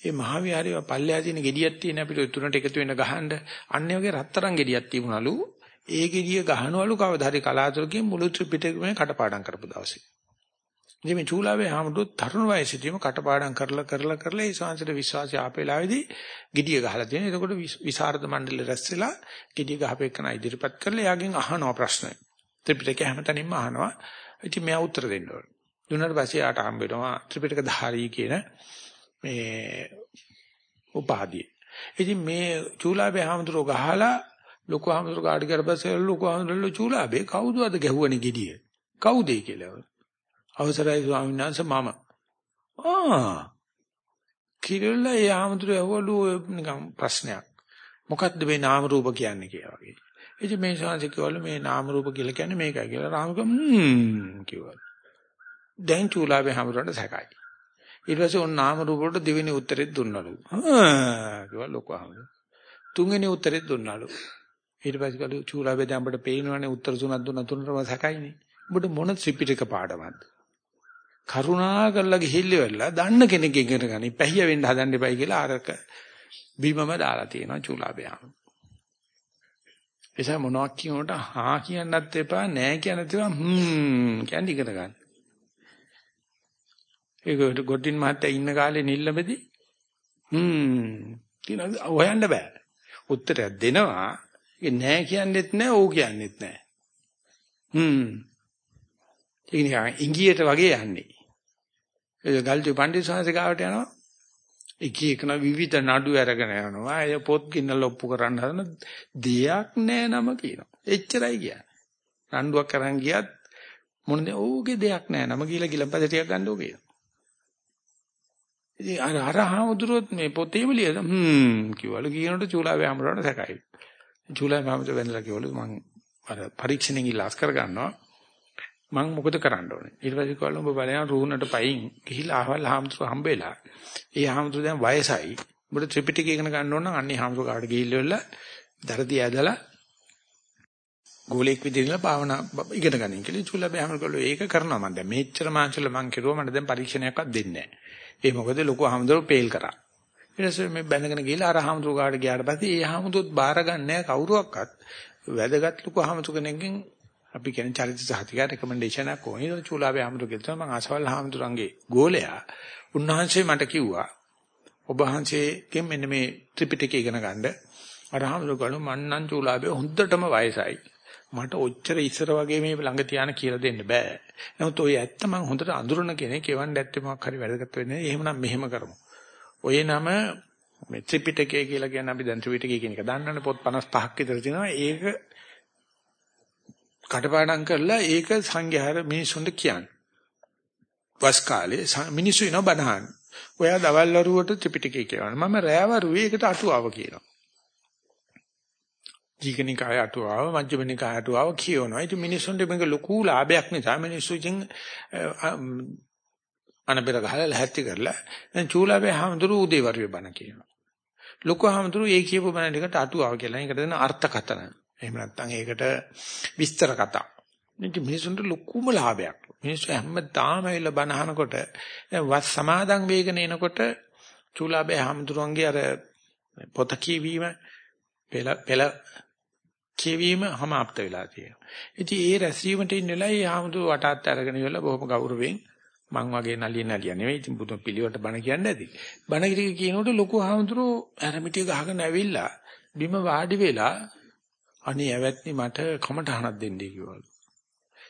ඒ මහා විහාරේ පල්ලෙහා තියෙන ගෙඩියක් තියෙන අපිට තුනට එකතු වෙන ගහන්න අන්නේ වගේ රත්තරන් ගෙඩියක් තිබුණලු. ඒ ගෙඩිය ගහනවලු කවදා හරි කලාතුරකින් මුළු ත්‍රිපිටකෙම කටපාඩම් කරපු දවසේ. ඉතින් මේ චූලාවේ හාමුදුරුවෝ තරුණ වයසේදීම කටපාඩම් කරලා කරලා කරලා ඒ ශාන්තිට විශ්වාසය ආපෙලාවේදී ගෙඩිය ගහලා තියෙනවා. එතකොට විසරද මණ්ඩලෙ රැස්ලා ගෙඩිය ගහපෙකන ඉදිරිපත් කරලා එයාගෙන් අහනවා ප්‍රශ්න. ත්‍රිපිටකය හැමතැනින්ම අහනවා. ඉතින් මෙයා උත්තර දෙන්න ඕන. දුන්නාට පස්සේ ආට හම්බ වෙනවා ත්‍රිපිටක ධාරී කියන මේ උපාධිය. ඉතින් මේ චූලාභය හාමුදුරුවෝ ගහලා ලොකු හාමුදුරුවෝ කාඩ කරපස්සේ ලොකු හාමුදුරුවෝ චූලාභේ කවුද අද ගැහුවනේ gediye? කවුද කියලා. අවසරයි ස්වාමීන් වහන්සේ මම. ආ කිරල්ලා ඒ හාමුදුරුවෝ ඇහුවලු නිකන් ප්‍රශ්නයක්. මොකද්ද මේ නාම රූප කියන්නේ කියලා වගේ. ඉතින් මේ ශාන්ති කිව්වලු මේ නාම රූප කියලා කියන්නේ මේකයි කියලා. රාම කිව්වා හ්ම් කිව්වා. දැන් චූලාවේ හාමුදුරන්ට සැකයි. ඊට පස්සේ ඔන්න නාම රූප වලට දෙවෙනි උත්තරෙත් දුන්නලු. හා කිව්වා ලොකු හාමුදුර. තුන්වෙනි උත්තරෙත් දුන්නලු. ඊට පස්සේ කළු චූලාවේ දැන් අපිට පේනවනේ උත්තර තුනක් දුන්න තුනටම සැකයිනේ. ඔබට මොන ත්‍රිපිටක පාඩමක්ද? කරුණා කරලා ගිහිල්ල වෙලා දන්න කෙනෙක් ඉගෙන ගනි. පැහිය වෙන්න හදන්න එපයි කියලා අරක බිමම දාලා තියෙනවා චූලාභයම. එසා මොනවක් කියනකොට හා කියන්නත් එපා නෑ කියන්නත් එපා හ්ම් කියන්නේ ඉගෙන ගන්න. ඒක ගොඩින් මහත්තයා ඉන්න කාලේ නිල්ලමෙදි හ්ම් කියන හොයන්න බෑ. උත්තරයක් දෙනවා. ඒක නෑ කියන්නෙත් නෑ ඕ කියන්නෙත් නෑ. හ්ම්. ඒක නිකන් ඉංගියට වගේ යන්නේ. ඒ ගල්ජු පණ්ඩිත සාංශ ගාවට යනවා. එක එකන විවිධ නඩු අරගෙන යනවා. අය පොත් ගින්නල ඔප්පු කරන්න හදන දෙයක් නෑ නම කියනවා. එච්චරයි කියන්නේ. රණ්ඩුවක් කරන් ගියත් මොන දේ ඕගේ දෙයක් නෑ නම කියලා ගිලපද ටිකක් ගන්නෝ කියනවා. ඉතින් අර අරහමුදුරුවොත් මේ පොතේම ලියද හ්ම් කිව්වලු කියනකොට චූලාවේ අමරණ සැකයි. චූලාවේ අමරට වෙනලා කිව්වලු මං අර පරීක්ෂණෙන් ඉලාස් කර ගන්නවා. මං මොකද කරන්න ඕනේ? ඊට පස්සේ කිව්වලු ඔබ බලයන් රූහුණට පයින් ගිහිලා අහවල් හාමුදුරුව හම්බෙලා. ඒ හාමුදුරුව දැන් වයසයි. ඔබට ත්‍රිපිටකය ඉගෙන ගන්න ඕන නම් අන්නේ හාමුදුරුව කාට ගිහිල්ලා දරදී ඇදලා ගෝලෙක් විදිහට භාවනා ඉගෙන ගන්න කියලා චූලාවේ අමරකලෝ ඒක කරනවා මම දැන් මෙච්චර මාංශල මං කෙරුවා මට දැන් පරීක්ෂණයක්වත් දෙන්නේ නැහැ. ඒ මොකද ලොකු හාමුදුරුවෝ පේල් කරා. ඊට පස්සේ මේ බැඳගෙන ගිහලා අර හාමුදුරුවෝ ගාඩ ගියාට පස්සේ ඒ හාමුදුරුවෝත් බාර ගන්නෑ කවුරුවක්වත්. වැදගත් ලොකු හාමුදුරු කෙනෙක්ගෙන් අපි කියන්නේ චරිත සහතිකා රෙකමෙන්ඩේෂන් එකක් ඕනේ. ඒක චූලාවේ හාමුදුරුවෝ කියලා මම ආසවල් හාමුදුරන්ගේ ගෝලයා. උන්වහන්සේ මට කිව්වා ඔබ වහන්සේගෙන් මෙන්න මේ ත්‍රිපිටකය ඉගෙන ගන්න. අර හාමුදුරුවෝ මන්නම් චූලාවේ හොඳටම වයසයි. මට ඔච්චර ඉස්සර වගේ මේ ළඟ තියාන කියලා දෙන්න බෑ. නමුත් ඔය ඇත්ත මම හොඳට අඳුරන කෙනෙක් එවන්න ඇත්තේ මොකක් හරි වැදගත් වෙන්නේ. එහෙමනම් මෙහෙම කරමු. ඔය නම මේ ත්‍රිපිටකය කියලා කියන්නේ අපි දැන් ත්‍රිපිටකය කියන එක දන්නවනේ පොත් 55ක් විතර තියෙනවා. ඒක කටපාඩම් කරලා ඒක සංඝයාර මිනිසුන්ට කියන්නේ. වස් කාලේ මිනිස්සු එනවා බණහන්. ඔයා දවල් වරුවට ත්‍රිපිටකය කියවනවා. මම රෑ වරුවේ ඒකට අටුවාව කියනවා. දීඝනිකාය අටුවාව මජ්ක්‍ධිමනිකාය අටුවාව කියනවා. ඉතින් මිනිස්සුන්ට මේක ලොකු ලාභයක් නිසා මිනිස්සු ඉතින් අනබෙර ගහලා ලැහැත්ති කරලා දැන් චූලාවේ හැමදෙරු උදේවරුේ බණ කියනවා. ලොකු හැමදෙරු ඒ කියපු බණ ටිකට අටුවාව කියලා. ඒකට දෙන අර්ථකථන. එහෙම නැත්නම් ඒකට විස්තර කතා. ඉතින් මිනිස්සුන්ට ලොකුම ලාභයක්. මිනිස්සු හැමදාම ඇවිල්ලා බණ අහනකොට දැන් වස් සමාදන් වේගන එනකොට චූලාවේ හැමදෙරුන්ගේ අර පොත කියවීම පෙළ පෙළ කියවීම හමාප්ත වෙලා තියෙනවා. ඉතින් ඒ රැස්වීමට ඉන්න වෙලාවයි ආමුදු වටාත් අරගෙන ඉවරලා බොහොම ගෞරවයෙන් මං වගේ නලිය නලිය නෙවෙයි ඉතින් බුදු පිළිවෙලට බණ කියන්නේ නැති. බණ කිරි කියනකොට ලොකු ආමුදුරෝ ඇරමිටිය ගහගෙන ඇවිල්ලා බිම වාඩි වෙලා අනේ ඇවැත්නි මට කමටහනක් දෙන්නයි කිව්වලු.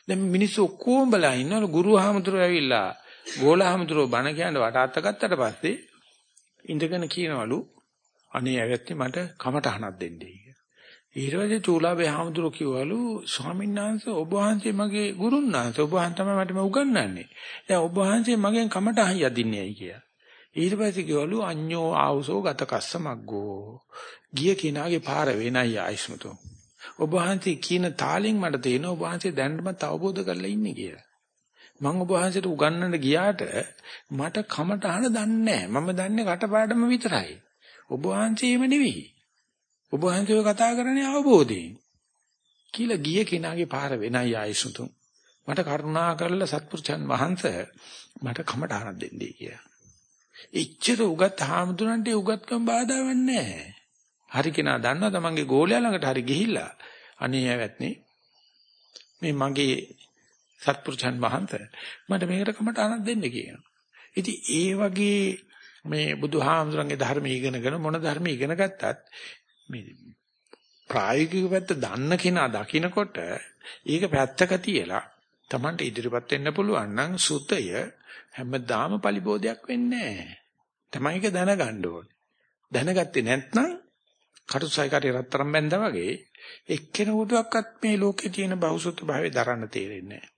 දැන් මිනිස්සු ඔක්කොම බලා ඉන්නවලු ගුරු ආමුදුරෝ ඇවිල්ලා ගෝල ආමුදුරෝ බණ කියන්න වටාත් ගත්තට පස්සේ ඉඳගෙන කියනවලු අනේ ඇවැත්නි මට කමටහනක් දෙන්නයි ඊට පස්සේ චූලාවේ හාමුදුරුවෝ කිව්වලු ස්වාමීන් වහන්සේ ඔබ වහන්සේ මගේ ගුරුන් වහන්සේ ඔබ වහන්සේ තමයි මට මේ උගන්වන්නේ. දැන් ඔබ වහන්සේ මගෙන් කමටහන් යදින්නේ ඇයි කියලා. ඊට පස්සේ කිව්වලු අඤ්ඤෝ ආවුසෝ ගත කස්ස මග්ගෝ. ගිය කෙනාගේ පාර වෙනයි ආයිස්මතු. ඔබ වහන්සේ කියන තාලෙන් මට තේරෙනවා ඔබ වහන්සේ දැනටමත් අවබෝධ කරලා ඉන්නේ කියලා. මම ඔබ වහන්සේට උගන්වන්න ගියාට මට කමටහන දන්නේ නැහැ. මම දන්නේ කටපාඩම විතරයි. ඔබ වහන්සේම නෙවෙයි. ඔබ වහන්සේ කතා කරන්නේ අවබෝධයෙන්. කියලා ගිය කෙනාගේ පාර වෙනයි ආයිසුතුන්. මට කරුණා කරලා සත්පුරුෂයන් වහන්සේ මට කමටහනක් දෙන්නයි කියලා. එච්චර උගත් හාමුදුරන්ට උගත්කම් බාධාවක් නැහැ. හරි කෙනා දන්නවා තමන්ගේ ගෝලයා ළඟට හරි ගිහිල්ලා අනේ ඇවැත්නේ මේ මගේ සත්පුරුෂයන් වහන්සේ මට මේකට කමටහනක් දෙන්න කියනවා. ඉතින් ඒ වගේ මේ බුදුහාමුදුරන්ගේ ධර්ම ඉගෙනගෙන මොන ධර්ම ඉගෙන ගත්තත් මේ ප්‍රායෝගික පැත්ත දන්න කෙනා දකිනකොට ඒක පැත්තක තියලා Tamanට ඉදිරිපත් වෙන්න පුළුවන් නම් සුතය හැමදාම පරිබෝධයක් වෙන්නේ නැහැ. තමයි ඒක දැනගන්න ඕනේ. දැනගත්තේ නැත්නම් කටුසයි කටේ රත්තරන් බැඳා වගේ එක්කෙනෙකුටවත් මේ ලෝකේ තියෙන බහුසුත භාවය දරන්න තේරෙන්නේ නැහැ.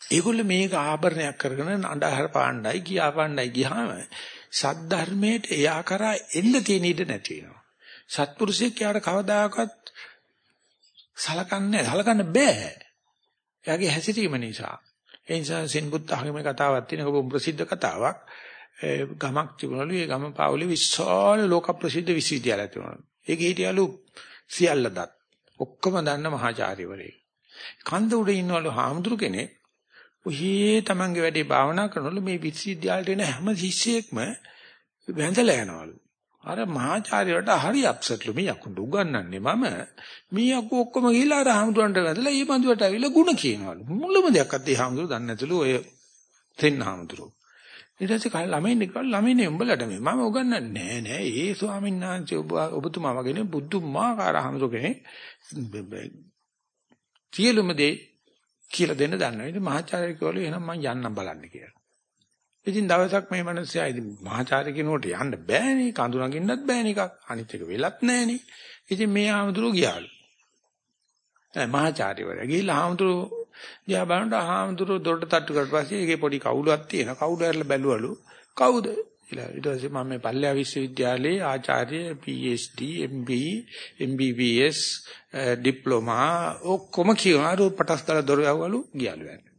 ඒගොල්ලෝ මේක ආභරණයක් කරගෙන අඳහර පාණ්ඩයි ගියා පාණ්ඩයි ගියාම සද්ධර්මයට එයා කරා එන්න තියෙන ඉඩ නැති වෙනවා. සත්පුරුෂයෙක් යාට කවදාකවත් සලකන්නේ සලකන්න බෑ. එයාගේ හැසිරීම නිසා. ඒ නිසා සෙන්බුත් ආගමේ කතාවක් තියෙනවා. ඒක ප්‍රසිද්ධ කතාවක්. ගමක් තිබුණලු. ඒ ගම පාවලේ විශාල ලෝක ප්‍රසිද්ධ විශ්වවිද්‍යාලයක් තිබුණලු. ඒකේ හිටියලු සියල්ල දත්. ඔක්කොම දන්න මහාචාර්යවරයෙක්. කන්ද උඩ ඉන්නවලු හාමුදුරු කෙනෙක්. ඔහේ තමන්ගේ වැඩේ භාවනා කරනවලු මේ විශ්වවිද්‍යාලයට එන හැම ශිෂ්‍යයෙක්ම වැඳලා යනවලු. අර මහාචාර්යවට හරි අප්සෙට්ලු මේ යකුඩ උගන්වන්නේ මම මේ යකු ඔක්කොම ගිහිල්ලා අර හාමුදුරන්ට වැඳලා ඊ බඳුවට ඇවිල්ලා ಗುಣ කියනවලු. මුලම දෙයක්වත් ඒ හාමුදුරු දන්නේ නැතුළු ඔය තෙන්න හාමුදුරු. ඊට පස්සේ කල් ළමයින් නිකන් ළමයිනේ උඹලට මේ මම උගන්වන්නේ නෑ නෑ ඒ ස්වාමීන් වහන්සේ ඔබ ඔබතුමා වගේ බුදුමාකාර හාමුදුරු කෙනෙක් සියලුම දේ කියලා දෙන්න දන්නවා. ඉතින් මහාචාර්ය කිව්වලු එහෙනම් මම යන්නම් බලන්න කියලා. ඉතින් දවසක් මේ මිනිස්සයා ඉතින් මහාචාර්ය කෙනෙකුට යන්න බෑනේ, කඳු නගින්නත් බෑනේ එකක්. අනිත් එක වෙලත් නෑනේ. ඉතින් මේ ආමතුරු ගියාලු. ඒ මහාචාර්යවරයා ගිහිල්ලා ආමතුරු දිහා බලනකොට ආමතුරු දොරට තට්ටු කරලා පස්සේ ඒකේ පොඩි කවුලක් තියෙනවා. කවුද ඇරලා බැලුවලු. කවුද? කියලා. ඊට පස්සේ මම මේ පල්ලෙහා විශ්වවිද්‍යාලයේ ආචාර්ය PhD MB MBBS ඩිප්ලෝමා ඔක්කොම කියනවා. අර පටස් කරලා දොර යවවලු ගියලු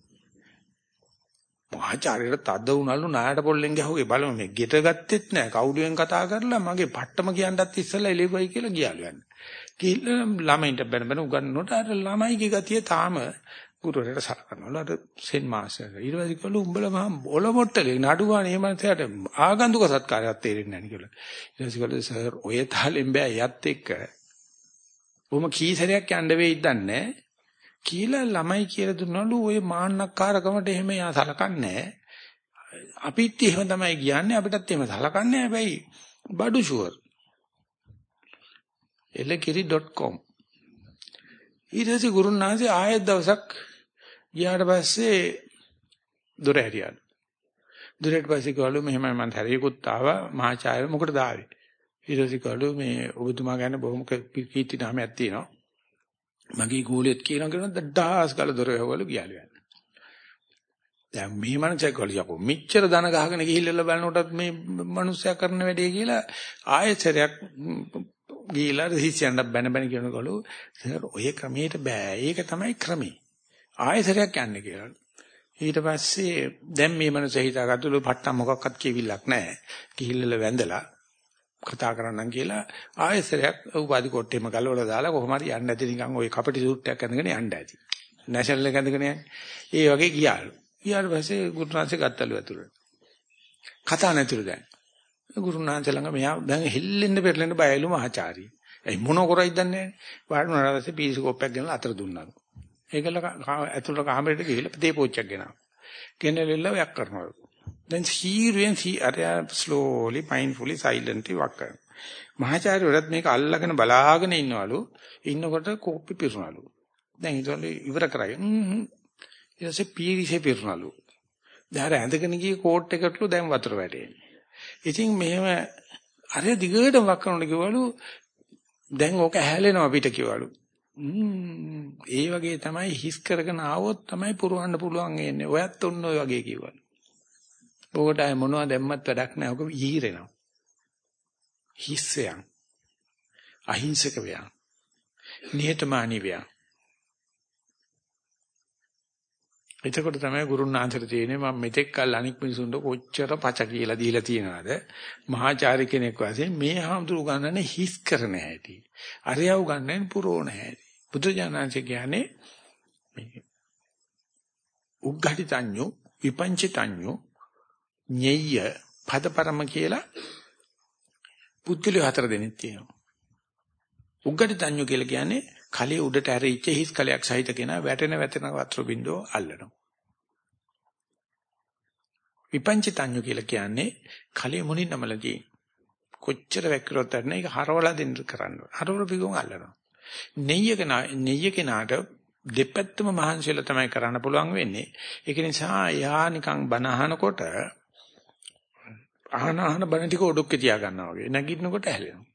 යන්නේ. ආචාර්යයට තද වුණලු නායට පොල්ලෙන් ගහුවේ බලමු මේ ගෙට ගත්තෙත් නෑ කවුඩුවෙන් කතා කරලා මගේ පට්ටම කියන්නත් ඉස්සෙල්ලා එළියවයි කියලා ගියලු යන්නේ. ගිහිල්ලා ළමයින්ට බැන බැන උගන්වනකොට අර ළමයිගේ ගතිය තාම ගුරුවරයාට සලකනවලු අර සෙන් මාස්ටර්. ඊට පස්සේ කිව්වලු උඹලා මහා බොල මොට්ටලේ නඩුවානේ මේ මනසට ආගන්තුක සත්කාරයක් තේරෙන්නේ නැහැ කියලා. ඊට පස්සේ කිව්වලු සර් ඔය තාලෙන් බෑ යත් එක්ක. උඹ කී සැරයක් යන්න වෙයිද දන්නේ කියලා ළමයි කියලා දුන්නලු ඔය මාන්නක්කාරකමට එහෙම යා සලකන්නේ අපිත් එහෙම තමයි කියන්නේ අපිටත් එහෙම සලකන්නේ හැබැයි බඩු ෂුවර් elekiri.com ඊට පස්සේ ගුරුනාන්සේ ආයෙත් දවසක් ගියාට පස්සේ දොර හැරියා. දොරට පස්සේ කවලු මෙහෙමයි මම හැරියෙකුත් ආවා මහාචාර්ය මොකටද ආවේ? ඊට පස්සේ කවලු මේ ඔබතුමා ගැන බොහොම කීර්ති නාමයක් තියෙනවා. මගේ ගෝලෙත් කියනවා කියනවා දඩහස් ගාලා දොර යවවලු ගියාලු යන්න. දැන් මේ මනුස්සයා කවලු යකෝ මෙච්චර දන ගහගෙන ගිහිල්ලා බලනකොටත් මේ මනුස්සයා කරන වැඩේ කියලා ආයෙත් ගිහිලා හිසියන්ට බැන බැන කියනකොලු සර් ඔය ක්‍රමයට බෑ. ඒක තමයි ක්‍රමේ. ආයෙසරයක් යන්නේ කියලා. ඊට පස්සේ දැන් මේ මනස හිතාගත්තලු පට්ටම් මොකක්වත් කියවිල්ලක් නැහැ. කිහිල්ලල වැඳලා කතා කරන්නම් කියලා ආයෙසරයක් උපාධි කොට්ටේම ගලවලා දාලා කොහොම හරි යන්න ඇති නිකන් ওই කපටි සූට් එකක් අඳගෙන යන්න ඇති. නැෂනල් එක අඳගෙන යන්නේ. ඒ වගේ ගියාලු. ඊට පස්සේ ගුරුනාංශේ ගත්තලු ඇතුළට. කතා නැතුළු දැන්. ගුරුනාංශ ළඟ මෙයා දැන් හෙල්ලෙන්න පෙරලෙන්න බයලු මහාචාර්ය. ඒ මොන කරයිද දන්නේ නැහැ. වාඩි වුණාට පස්සේ පීසි කෝප්පයක් ගෙනලා අතර දුන්නාලු. ඒකල ඇතුළට කාමරේට ගිහිල්ලා තේ පෝච්චක් ගෙනාවා. ගෙනලෙල්ල යක් කරනවලු. දැන් සීරුවෙන් සී අර slowly mindfully silently වක් කරනවා. මහාචාර්යවරත් මේක අල්ලගෙන බලාගෙන ඉන්නවලු. ඉන්නකොට කෝප්පි පිරුණලු. දැන් ඊටවල ඉවර කරයි. ඊට පස්සේ පීරිසේ පිරුණලු. දැන් ඇඳගෙන ගිය කෝට් එකටලු දැන් වතුර වැටෙන්නේ. ඉතින් මෙහෙම අර දිගටම වක් කරනකොට කිව්වලු දැන් ඕක ඇහැලෙනවා පිට කිව්වලු. ඒ වගේ තමයි හිස් කරගෙන ආවොත් තමයි පුරවන්න පුළුවන් එන්නේ. ඔයත් ඔන්න ඔය වගේ කිව්වලු. ඕකට අය මොනවද දැම්මත් වැඩක් නැහැ. ඔක ඊහිරෙනවා. හිස්සයන්. අහිංසක වේයන්. නිහතමානී වේයන්. එතකොට තමයි ගුරුනාන්තර තියෙන්නේ මම මෙතෙක් කල් අනික් මිනිසුන්ට කොච්චර පච කියලා දීලා තියනවාද මහාචාර්ය කෙනෙක් වශයෙන් මේ හාමුදුරු ගන්නනේ හිස් කරන හැටි අරියව ගන්නනේ පුරෝණ හැටි බුදුජානන්සේ කියන්නේ මේ උග්ඝටිතඤ්ඤු විපංචිතඤ්ඤු ඤෙය්‍ය පදපරම කියලා පුද්ගලයෝ හතර දෙනෙක් තියෙනවා. උග්ගටි දඤ්ඤෝ කියලා කියන්නේ කලයේ උඩට ඇරිච්ච හිස් කලයක් සහිත කෙනා වැටෙන වැටෙන වතුර බින්දුව අල්ලනවා. විපංචිතඤ්ඤු කියලා කියන්නේ කලයේ මුණින් නමලා තියෙන. කොච්චර වැක්කිරොත් ගන්න ඒක හරවලා දෙන්න කරන්න. හරවල පිගුම් අල්ලනවා. නෙయ్యක නෙయ్య කෙනාට දෙපැත්තම මහන්සියලා තමයි කරන්න පුළුවන් වෙන්නේ. ඒක නිසා යා නිකන් බනහනකොට අහන අහන බන ටික ඔඩොක්කේ තියා ගන්නවා වගේ. නැගිටිනකොට ඇහැලෙනවා.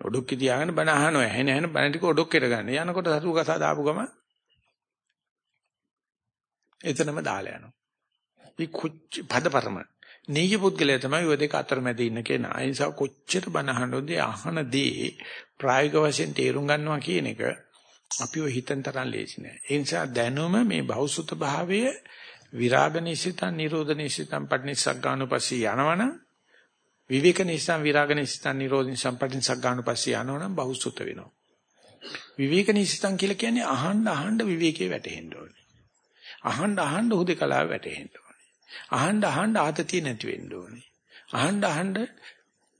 ඔඩොක්කේ තියාගෙන බන අහනවා. ඇහෙන ඇහෙන බන ටික ඔඩොක්කේට ගන්න. යනකොට සතු කසා දාපු ගම එතනම දාලා යනවා. මේ කුච්ච පදපරම නෙయ్య පුද්ගලයා තමයි ඔය දෙක අතරමැද ඉන්න කෙනා. ඒ නිසා කොච්චර බන අහනොත් අහන දේ ප්‍රායෝගික වශයෙන් තේරුම් ගන්නවා කියන එක අපි ඔය හිතෙන් තරම් ලේසි නෑ. ඒ නිසා දැනුම මේ බෞසුත භාවය විරාග නිසිතං නිරෝධ නිසිතං පටිනිස්සග්ගානුපස්සී යනවනම් විවේක නිසිතං විරාග නිසිතං නිරෝධ නිසිතං පටිනිස්සග්ගානුපස්සී යනවනම් බෞසුත වෙනවා. විවේක නිසිතං කියලා කියන්නේ අහන්න අහන්න විවේකේ වැටෙන්න ඕනේ. අහන්න අහන්න හුදකලාව වැටෙන්න ඕනේ. අහන්න අහන්න ආතතිය නැති වෙන්න ඕනේ. අහන්න අහන්න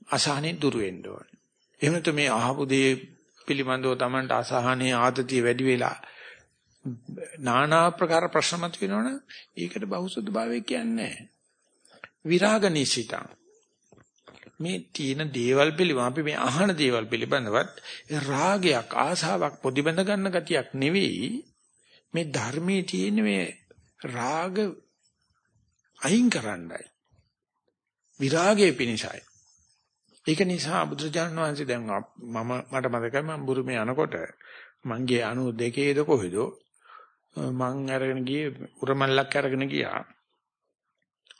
අසහනෙ දුර වෙන්න ඕනේ. එහෙම නැත්නම් මේ අහපු දේ පිළිබඳව Tamanට අසහනේ ආතතිය වැඩි වෙලා নানা ආකාර ප්‍රශ්න මත වෙනවනේ ඒකට බහුසුද්ධ භාවය කියන්නේ විරාග නිසිතං. මේ තියෙන දේවල් පිළිබඳව අපි මේ අහන දේවල් පිළිබඳවත් රාගයක් ආසාවක් පොදිබඳ ගන්න ගතියක් නෙවෙයි. මේ ධර්මයේ තියෙන මේ රාග අයින් කරන්නයි. විරාගයේ පිණිසයි. ඒක නිසා බුදුරජාණන් වහන්සේ දැන් මම මට මතකයි මම බුරුමේ යනකොට මං ගියේ 92ද කොහෙද මං අරගෙන ගියේ උරමල්ලක් අරගෙන ගියා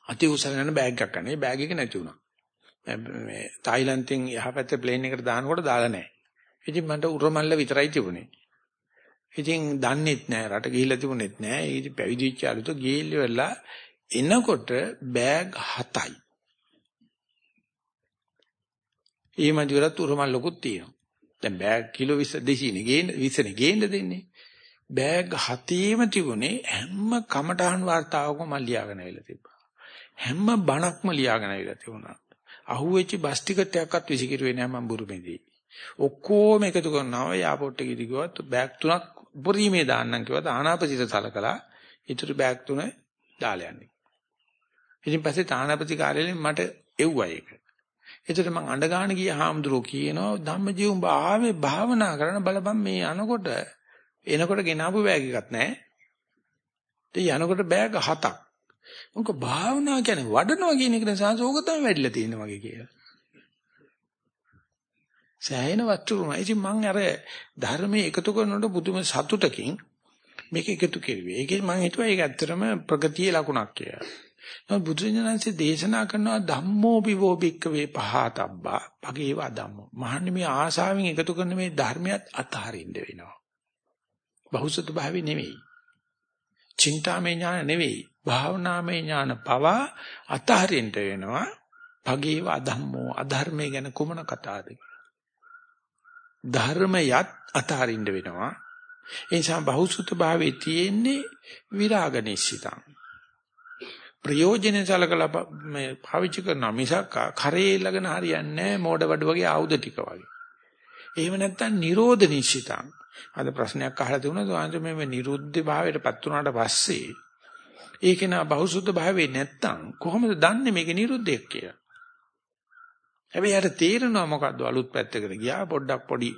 අති උසගෙන බෑග් එකක් ගන්න. ඒ බෑග් එක නැති වුණා. මේ තායිලන්තෙන් යහපැත්තේ ප්ලේන් එකට දානකොට දාලා නැහැ. ඉතින් මන්ට උරමල්ල විතරයි තිබුණේ. ඉතින් දන්නෙත් නැහැ රට ගිහිල්ලා තිබුණෙත් නැහැ. ඉතින් පැවිදිච්ච අලුත ගිහිල්ලා වෙලා එනකොට බෑග් 7යි. ඒ මන්දිරත් උරමල්ලකුත් තියෙනවා. දැන් බෑග් කිලෝ 20 200 නේ ගේන්න 20 නේ ගේන්න දෙන්නේ. බෑග් හතේම තිබුණේ හැම කමටහන් වார்த்தාවකම මම ලියාගෙන ඇවිල්ලා තිබ්බා. හැම බණක්ම ලියාගෙන ඇවිල්ලා තිබුණා. අහුවෙච්ච බස් ටිකට් එකක්වත් විසිකිරුවේ නෑ මම බුරුමේදී. ඔක්කොම එකතු කරනවා යාපෝට් එකේ දිගුවත් බෑග් තුනක් උපරිමේ දාන්නම් කිව්වා. ආනාපතිත සලකලා ඊටු බෑග් තුන දාලා යන්නේ. ඉතින් පස්සේ තානාපති කාර්යාලයෙන් මට එව්වා ඒක. එතකොට මං අඬ ගන්න ගිය හාමුදුරුවෝ කියනවා ධම්මජීව උඹ ආවේ භාවනා කරන්න බලපන් මේ අනකොට එනකොට ගෙනාවු බෑග් එකක් නැහැ. ඉතින් යනකොට බෑග් හතක්. මොකද භාවනා කියන්නේ වඩනවා කියන එක නිසා ඕක තමයි වැඩිලා තියෙන්නේ වගේ කියලා. සෑහෙන වස්තුරුමයි. ඉතින් මම අර ධර්මයේ එකතු කරනකොට බුදුම සතුටකින් මේක එකතු කෙරුවේ. ඒකෙන් මම හිතුවා ඒක ඇත්තටම ප්‍රගතියේ ලකුණක් කියලා. නමුත් බුදුරජාණන්සේ දේශනා කරනවා ධම්මෝ විවෝ භික්කවේ පහතබ්බා. භගේවා ධම්මෝ. මහන්නේ මේ ආශාවෙන් එකතු කරන මේ ධර්මයක් අතහරින්න වෙනවා. බහුසුත භාවය නෙවෙයි. චින්තාමය ඥාන නෙවෙයි. භාවනාමය ඥාන පවා අතහරින්න වෙනවා. භගේව අධම්මෝ අධර්මය ගැන කුමන කතාවද ධර්මයත් අතහරින්න වෙනවා. ඒ නිසා බහුසුත භාවයේ තියෙන්නේ විරාග නිශ්චිතං. ප්‍රයෝජනෙ සලකලා මේ පාවිච්චි කරන මිසක් කරේ ළඟන හරියන්නේ නැහැ මෝඩ වඩ වගේ ආයුධ ටික වගේ. එහෙම නැත්නම් නිරෝධ නිශ්චිතං. අද ප්‍රශ්නයක් අහලා තිබුණා සෝන්ද මේ නිරුද්ධ භාවයටපත් වුණාට පස්සේ ඒක නා බහුසුද්ධ භාවයේ නැත්තම් කොහොමද දන්නේ මේක නිරුද්ධයක් කියලා? හැබැයි යාට තේරෙනවා මොකද්ද අලුත් පැත්තකට ගියා පොඩ්ඩක් පොඩි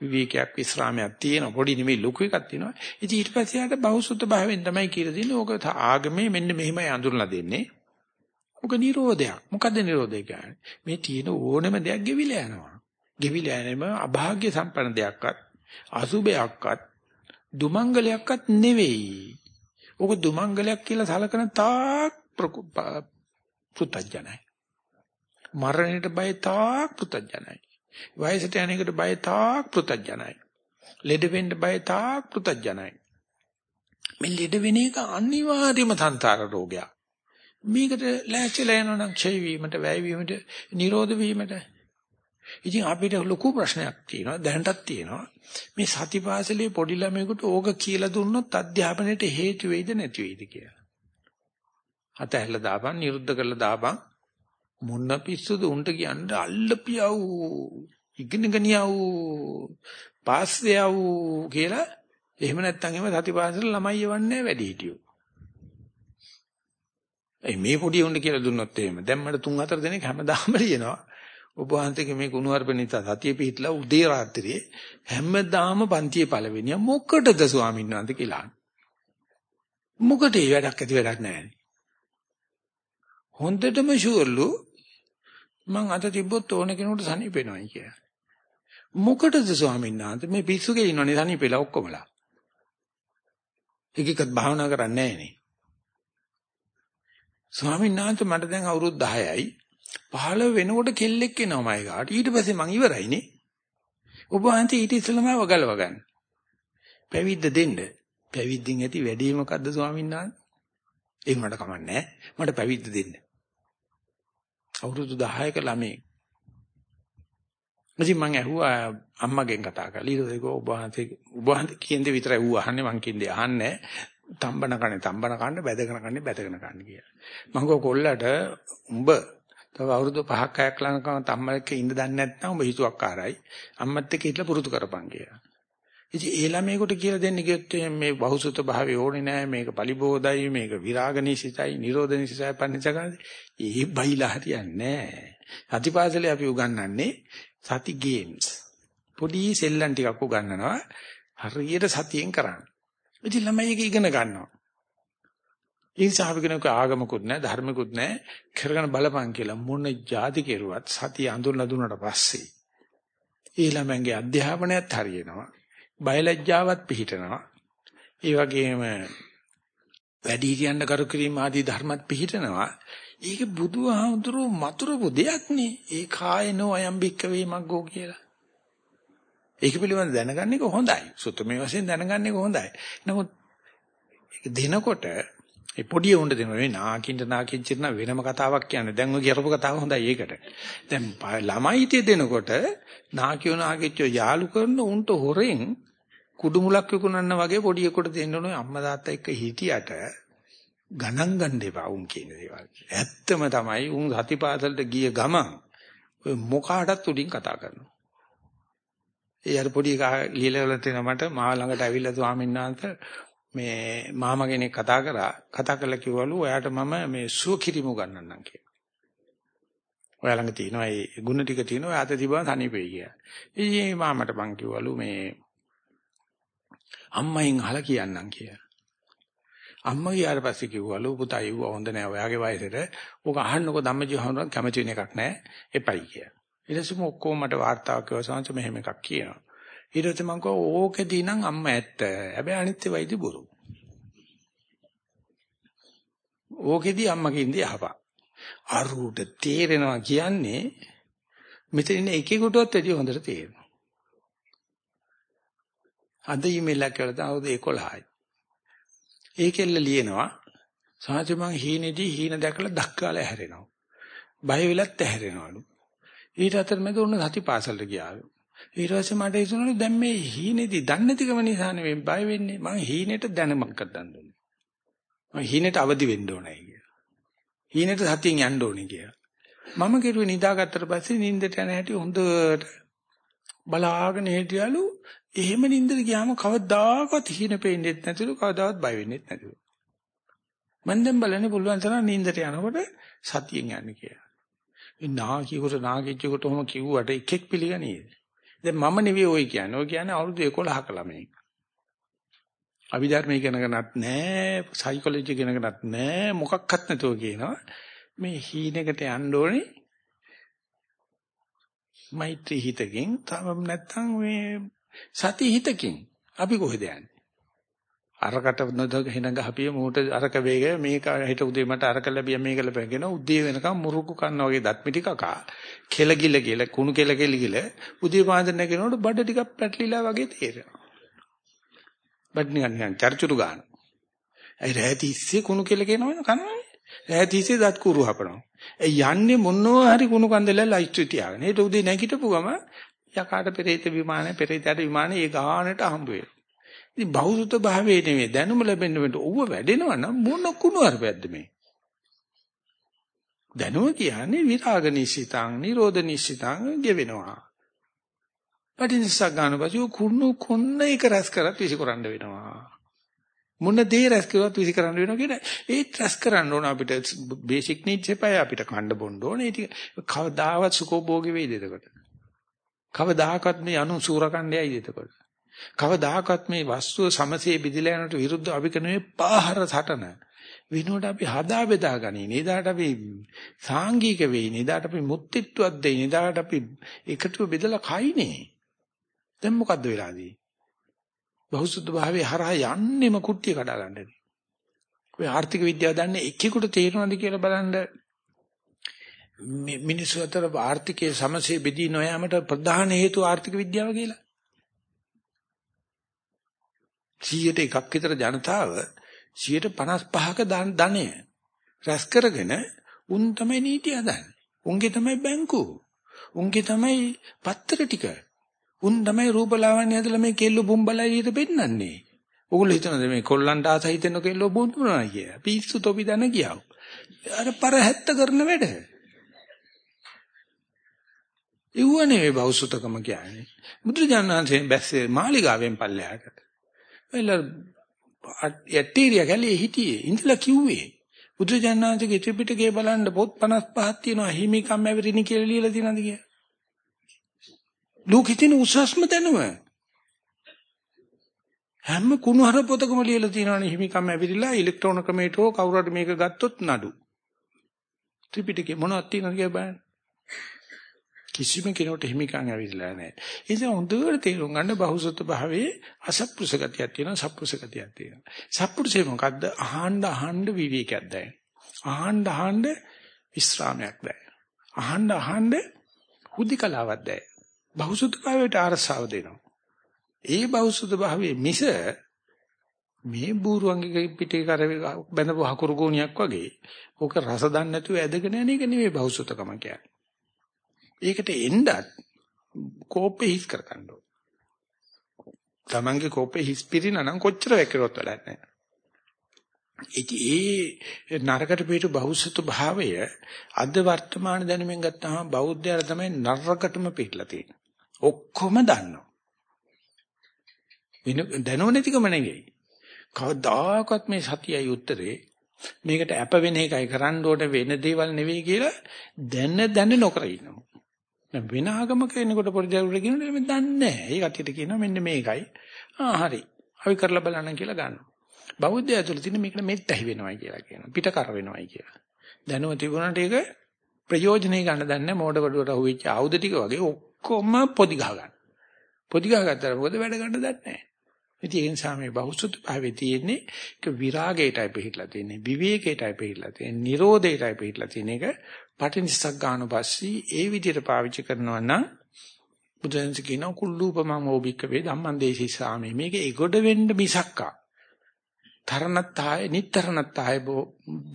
විවේකයක් විස්රාමයක් තියෙනවා පොඩි නෙමෙයි ලොකු එකක් තියෙනවා. ඉතින් ඊට පස්සේ යාට බහුසුද්ධ භාවයෙන් තමයි කියලා දෙන්නේ. ඕක ආගමේ මෙන්න මෙහෙමයි අඳුරලා දෙන්නේ. ඕක නිරෝධයක්. මොකද්ද නිරෝධය කියන්නේ? මේ තියෙන ඕනම දෙයක් ගෙවිලා යනවා. ගෙවිලා යනම අභාග්‍ය සම්පන්න දෙයක්වත් අසුබයක්වත් දුමංගලයක්වත් නෙවෙයි. ඕක දුමංගලයක් කියලා සලකන තාක් පෘතජනයි. මරණයට බය තාක් පෘතජනයි. වයසට යන එකට බය තාක් පෘතජනයි. ලෙඩ වෙන්න බය තාක් පෘතජනයි. මේ ලෙඩ වෙන එක අනිවාර්යම තන්තර රෝගයක්. මේකට ලෑස්තිලා යනවා නම් ක්ෂය වීමට, වැය වීමට, නිරෝධ වීමට ඉතින් අපිට ලොකු ප්‍රශ්නයක් තියෙනවා දැනටත් තියෙනවා මේ සතිපාසලේ පොඩි ළමයෙකුට ඕක කියලා දුන්නොත් අධ්‍යාපනයට හේතු වෙයිද නැති වෙයිද කියලා. අතහැරලා දාපන් නිරුද්ධ කරලා දාපන් මොන පිස්සුද උන්ට කියන්නේ අල්ලපියව් ඉගෙනගනියව් පාස්යව් කියලා එහෙම නැත්නම් එහෙම සතිපාසල ළමයි යවන්නේ වැඩි හිටියෝ. ඒ මේ පොඩි උණ්ඩ කියලා දුන්නොත් එහෙම දැන් මට තුන් හතර දෙනෙක් හැමදාම ලියනවා. ඔබ වහන්සේගේ මේ කුණුවarp නිසා සතිය පිහිටලා උදේ රාත්‍රියේ හැමදාම පන්තියේ පළවෙනිය මොකටද ස්වාමීන් වහන්සේ කියලා. මොකටද ඒ වැඩක් ඇති වැඩක් නැහැ. හොඳටම ෂුවර්ලු මං අත තිබ්බොත් ඕන කෙනෙකුට සනීප වෙනවයි කියලා. මොකටද ස්වාමීන් වහන්සේ මේ පිස්සුගේ ඉන්නවනේ සනීපෙලා ඔක්කොමලා. එකෙක්වත් භාවනා කරන්නේ නැහනේ. ස්වාමීන් වහන්සේ මට දැන් අවුරුදු 10යි 15 වෙනකොට කෙල්ලෙක් එනවා මයි ගාට. ඊට පස්සේ මං ඉවරයිනේ. ඔබ වහන්සේ ඊට ඉස්සෙල්ලාම වගලව ගන්න. පැවිද්ද දෙන්න. පැවිද්දෙන් ඇති වැඩේ මොකද්ද ස්වාමීන් වහන්සේ? ඒ වුණාට කමන්නේ මට පැවිද්ද දෙන්න. අවුරුදු 10ක ළමයි. ඉතින් මං ඇහුවා අම්මගෙන් කතා කරලා ඊට පස්සේ ඔබ වහන්සේ ඔබ වහන්සේ කියන දේ විතරයි ඌ අහන්නේ මං කියන දේ අහන්නේ තම්බන කන්නේ තම්බන කන්නේ බැදගෙන කන්නේ බැදගෙන කන්නේ කියලා. මං ගෝ කොල්ලට උඹ තව අවුරුදු 5ක් 6ක් ලඟකම තම්මලක ඉඳ දන්නේ නැත්නම් උඹ හිතුවක්කාරයි. අම්මත් එක්ක හිටලා පුරුදු කරපන් කියලා. ඉතින් ඒ ළමයෙකුට කියලා දෙන්න කිව්වොත් මේ බහුසුත භාවය ඕනේ නෑ මේක පලිබෝධයි මේක විරාගනිසිතයි නිරෝධනිසිතයි පන්නිසකයි. ඒ බයිලා හරියන්නේ නෑ. අතිපාසලේ අපි උගන්වන්නේ සති ගේම්ස්. පොඩි සෙල්ලම් ටිකක් උගන්වනවා. හරියට සතියෙන් කරන්න. ඉතින් ළමයි ඒක ඉගෙන ගන්නවා. ඉන්සාවිකනක ආගමකුත් නැහැ ධර්මකුත් නැහැ. කරගෙන බලපන් කියලා මොන જાති කෙරුවත් සතිය අඳුරලා දුන්නට පස්සේ ඒ ළමංගේ අධ්‍යාපනයත් හරියනවා බයලජ්ජාවත් පිහිටනවා. ඒ වගේම වැඩි කියන්න කරු කිරීම ආදී ධර්මත් පිහිටනවා. ඒක බුදුහාමුදුරුව මතුරුපු දෙයක් නේ ඒ කායනෝ අයම් බික්කවේ මග්ගෝ කියලා. ඒක පිළිබඳව දැනගන්න එක හොඳයි. සුත්තමේ වශයෙන් දැනගන්න එක හොඳයි. නමුත් ඒක දෙනකොට ඒ පොඩි උණ්ඩ දෙනවා මේ නාකින්ට නාකින්චිට නම් වෙනම කතාවක් කියන්නේ. දැන් ඔය කියරපු කතාව හොඳයි ඒකට. දැන් ළමයිටි දෙනකොට නාකියෝ නාකිච්චෝ යාළු කරන උන්ට හොරෙන් කුඩුමුලක් විකුණන්න වගේ පොඩි එකට දෙන්න ඕනේ අම්මා තාත්තා එක්ක හිටියට ගණන් ගන්න එපා උන් කියන දේවල්. ඇත්තම තමයි උන් සතිපාසලට ගිය ගමන් ඔය මොකාටත් උඩින් කතා කරනවා. ඒ අර පොඩි එකා ලියලා තියෙන මට මා ළඟට ඇවිල්ලා ස්වාමීන් වහන්සේ මේ මාමා කෙනෙක් කතා කරා කතා කරලා කිව්වලු ඔයාට මම මේ සුව කිරිමු ගන්නන්නම් කියලා. ඔයා ළඟ තියෙනවා ඒ ගුණ ටික තියෙනවා ඔයා අත තිබුණා තනිපෙයි කියලා. ඉතින් මාමට මං කිව්වලු මේ අම්මයින් අහලා කියන්නම් කියලා. අම්මා ගියාට පස්සේ කිව්වලු පුතා ඉව හොඳ නෑ ඔයාගේ වයසට. ඕක අහන්නකො ධම්මජීව හඳුනන කැමති වෙන එකක් නෑ එපයි කියලා. ඊට පස්සේ ඔක්කොම මට වාර්තාවක් කිව්වසංශ මෙහෙම එකක් කියනවා. ඊට පස්සේ මං කිව්වා ඕකෙදී නම් අම්මා ඇත්ත. හැබැයි අනිත් ඒවායිදී බොරු. ඕකෙදී අම්මකින්දී අහපන්. අරුට තේරෙනවා කියන්නේ මෙතන ඉන්න එකෙකුටවත් වැඩිය හොඳට තේරෙනවා. අද ඊමේල් එකක් කරලා අවුරුදු 11යි. ඒකෙල්ල ලියනවා සාහජ මං හීනේදී හීන දැකලා දක්කාලා හැරෙනවා. බය වෙලත් ඇහැරෙනවලු. ඊට අතරමැද උන්න සති පාසලට ගියාලු. ඊට පස්සේ මට හිතුණලු දැන් මේ හීනේදී දන්නේ නැතිකම නිසා නෙවෙයි බය වෙන්නේ. මං හීනෙට දැනමක් ගන්න ඕනේ. මං හීනෙට අවදි වෙන්න ඕනේ කියලා. හීනෙට සතියෙන් යන්න ඕනේ කියලා. මම කෙරුවේ නිදාගත්තට පස්සේ නිින්දට යන හැටි හොඳට බලාගෙන හිටියලු එහෙම නිින්දට ගියාම කවදාකවත් හීන පෙන්නේ නැතිලු කවදාවත් බය වෙන්නේ නැතිලු. මම දැන් බලන්නේ පුළුවන් තරම් නිින්දට යනකොට සතියෙන් යන්න කියලා. මේ නාකියෙකුට නාකිච්චෙකුට ඔහොම කිව්වට එකෙක් පිළිගනීද? දැන් මම නෙවෙයි ඔය කියන්නේ. ඔය කියන්නේ අවුරුදු 11ක ළමයි. අභිධර්ම ඉගෙනගෙනත් නැහැ, සයිකොලොජි ඉගෙනගෙනත් නැහැ, මොකක්වත් නැතුව කියනවා. මේ හීනෙකට යන්න ඕනේ. මෛත්‍රී හිතකින් තම නැත්තම් මේ සති හිතකින් අපි කොහෙද යන්නේ? අරකට නොදක හින ගහපිය මූට අරක වේගය මේක හිට උදේ මට අරක ලැබිය මේක ලැබගෙන උදේ වෙනකම් මුරුකු කන්න වගේ දත් මිටි කකා. කෙලගිල ගිල කුණු කෙල කෙල ගිල උදේ පාන්දර නැගෙනකොට බඩ ටිකක් පැටලිලා වගේ තේරෙනවා. බඩ නිකන් නිකන් චර්චුරු ගන්න. ඒ රැති ඉස්සේ කුණු කෙල කියනවනේ කනවනේ? රැති ඉස්සේ දත් කුරු හපනවා. ඒ යන්නේ මොනවා හරි කුණු කන්දල ලයිට් තියාගෙන. ඒට උදේ නැගිටපු ගම යකාට පෙරේත විමානය පෙරේතට විමානය ඒ ගානට හම්බ වෙනවා. ඉතින් බෞද්ධ භාවයේ නෙමෙයි දැනුම ලැබෙන්න වෙන්න ඌව වැඩෙනවා නම් මොන කුණු අරපැද්ද මේ? දැනුම කියන්නේ විරාග නිසිතං නිරෝධ නිසිතං ගෙවෙනවා. පටිනිස්සක් ගන්න පස්සේ කුණු කොන්න එක රැස් කරත් විසිකරන්න වෙනවා. මොන දේ රැස් කරුවත් විසි කරන්න වෙනවා කියන ඒත් රැස් කරන්න ඕන අපිට බේසික් නීඩ්ස් එපා අපිට කන්න බොන්න ඕනේ. ඒ ටික කවදාවත් සුඛෝභෝගී වෙයිද එතකොට? කවදාකවත් මේ අනු සූරකණ්ඩයයිද එතකොට? කවදාකවත් මේ වස්තුව සමසේ බෙදලා යනට විරුද්ධ අපි කරන මේ පාහර සටන වෙනුවට අපි හදා බෙදා ගනී. නේදාට අපි සාංගික වෙයි. නේදාට අපි මුත්‍ත්වයක් දෙයි. නේදාට අපි එකතු බෙදලා කයිනේ. දැන් මොකද්ද වෙලාදී? බහුසුද්ධ භාවයේ හරහා යන්නෙම කුට්ටිය කඩා ගන්නනේ. ඔය ආර්ථික විද්‍යාව දන්නේ එකෙකුට තේරෙනවද කියලා බලන්න මිනිස්සු අතර ආර්ථිකයේ සමසේ බෙදී නොයාමට ප්‍රධාන හේතුව ආර්ථික විද්‍යාව කියලා. 100ට එකක් විතර ජනතාව 155ක ධනය රැස් කරගෙන උන් තමයි නීති හදන්නේ. උන්ගේ තමයි බැංකුව. උන්ගේ තමයි පත්‍ර ටික. උන් තමයි රූපලාවන්‍ය හදලා මේ කෙල්ල බුම්බලයි විදිහට පෙන්නන්නේ. ඔගොල්ලෝ හිතනද මේ කොල්ලන්ට ආස හිතෙන කෙල්ල බුම්බුනා කියලා. පිස්සු තොපි දන ගියා. අර පර 70 කරන වැඩ. ඉවුවනේ මේ බෞසුතකම කියන්නේ. බුදුජානනාංශයෙන් බැස්සේ මාලිගාවෙන් පල්ලෙහාට. එල යටීරිය ගැලේ හිටියේ ඉඳලා කිව්වේ බුදුජානනාංශගේ ත්‍රිපිටකය බලන්න පොත් 55ක් තියෙනවා හිමිකම් ඇවිරිනි කියලා ලියලා තියෙනවද කියලා. ලෝකෙ තියෙන උසස්ම දැනුම හැම කුණුහර පොතකම ලියලා තියෙනවනේ හිමිකම් ඇවිරිලා ඉලෙක්ට්‍රෝන ක්‍රමයටෝ කවුරු හරි මේක ගත්තොත් නඩු. ත්‍රිපිටකේ මොනවද තියෙනවද කියලා බලන්න. කිසිම කෙනෙකුට හිමිකම් ඇවිල්ලා නැහැ. ඒ නිසා හොඳට තේරුම් ගන්න බහුසුත භාවයේ අසත්පුරුෂ ගතියක් තියෙනවා සත්පුරුෂ ගතියක් තියෙනවා. සත්පුරුෂේ මොකද්ද? අහන්න අහන්න විවේකයක් දැනෙන. අහන්න අහන්න විස්රාමයක් දැනෙන. අහන්න අහන්න හුදිකලාවක් දැනෙන. බහුසුත භාවයට අරසාව දෙනවා. ඒ බහුසුත භාවයේ මිස මේ බූරුවන්ගේ පිටේ කර බැඳපු හකුරු ගෝණියක් වගේ ඕක රස දන්නේ නැතුව ඇදගෙන යන එක නෙවෙයි බහුසුතකම කියන්නේ. ඒකට එන්නත් කෝපේ හිස් කර ගන්න ඕන. Tamange කෝපේ හිස් පිරිනා නම් කොච්චර වැක්කරොත් වැඩක් නැහැ. ඒ නරකට පිටු බහුසුත භාවය අද වර්තමාන දැනුමින් ගත්තාම බෞද්ධයලා තමයි නරකටම පිටලා තියෙන්නේ. ඔක්කොම දන්නවා. වෙන දැනුව නැතිකම නෙවෙයි. කවදාකවත් මේ සතියයි උත්තරේ මේකට අප වෙන එකයි කරන්න ඕන වෙන දේවල් නෙවෙයි කියලා දැන දැන නොකර ඉන්නවා. දැන් වෙන ආගමක එනකොට පොඩි දරුවෙක් කියනකොට මේ දන්නේ නැහැ. ඒ කට්ටියට කියනවා මෙන්න මේකයි. ආ හරි. අපි කරලා බලන්න කියලා ගන්නවා. බෞද්ධය ඇතුළේ තියෙන මේකට මෙත් ඇහි වෙනවයි කියලා කියනවා. පිට කර වෙනවයි කියලා. දැනුම තිබුණාට ඒක ප්‍රයෝජනෙ ගන්න දන්නේ මෝඩ වඩුවට අහුවෙච්ච ආයුධ ටික වගේ ඔක්කොම පොඩි ගහ ගන්න. පොඩි ගහ ගත්තාම මොකද වැඩ ගන්න දන්නේ නැහැ. ඉතින් ඒ නිසා මේ බහුසුත් භාවයේ තියෙන්නේ ඒක විරාගයටයි පිළිහිලා තියෙන්නේ විවේකයටයි පිළිහිලා තියෙන්නේ නිරෝධයටයි පිළිහිලා තියෙන එක පටිනිස්සක් ගන්න පස්සේ ඒ විදිහට පාවිච්චි කරනවා නම් බුදුන්ස කියන කුල්ලූපමං ඕබික්ක වේ ධම්මං දේශිසාමේ මේක ඒගොඩ වෙන්න මිසක්කා. තරණත්තාය නිතරණත්තාය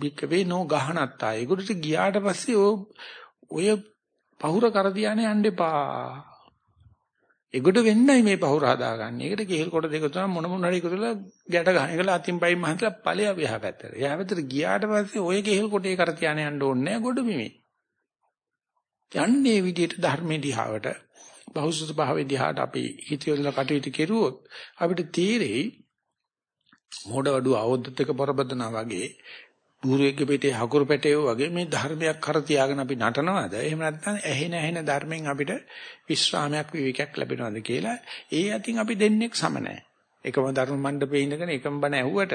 බික්ක වේ නෝ ගහනත්තාය. ඒගොඩට ගියාට පස්සේ ඔය පහුර කර තියානේ යන්න එපා. ඒගොඩ වෙන්නයි මේ පහුර හදාගන්නේ. ඒකට කේල් කොට දෙක තුන මොන මොන හරි එකතුලා ගැට ගහන එකලා අතින් පයින් මහන්තලා ඵලය විහා පැත්තට. එහා පැත්තට ගියාට පස්සේ ඔය කේල් කොටේ කර තියාන යන්න ඕනේ නැහැ ගොඩ මිමේ. යන්නේ විදියට ධර්මයේ දිහාවට බහුසුත භාවයේ දිහාට අපි හිත යොදලා කටයුතු කෙරුවොත් අපිට තීරෙයි මොඩ වඩු අවොද්දත් එක පොරබදනා වගේ බුරුවෙක්ගේ පිටේ හකුරු පැටේ වගේ මේ ධර්මයක් කර තියාගෙන අපි නටනවාද? එහෙම නැත්නම් ඇහෙන ඇහෙන ධර්මෙන් අපිට විශ්‍රාමයක් විවේකයක් ලැබෙනවද කියලා ඒ අතින් අපි දෙන්නෙක් සම නැහැ. එකම ධර්ම මණ්ඩපේ ඉඳගෙන එකම බණ ඇහුවට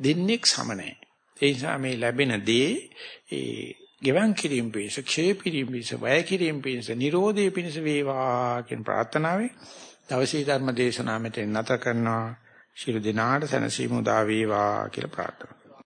දෙන්නෙක් සම නැහැ. ඒ නිසා මේ ලැබෙන දේ ඒ ගෙවන් කිරීම පිණිස ක්ෂය කිරීම පිණිස වය කිරීම පිණිස නිරෝධය පිණිස වේවා කියන ප්‍රාර්ථනාවෙන් දවසේ ධර්ම දේශනාව මෙතෙන් නැත කරනවා. ශිරු දිනාට සනසීමු දා වේවා කියලා ප්‍රාර්ථනා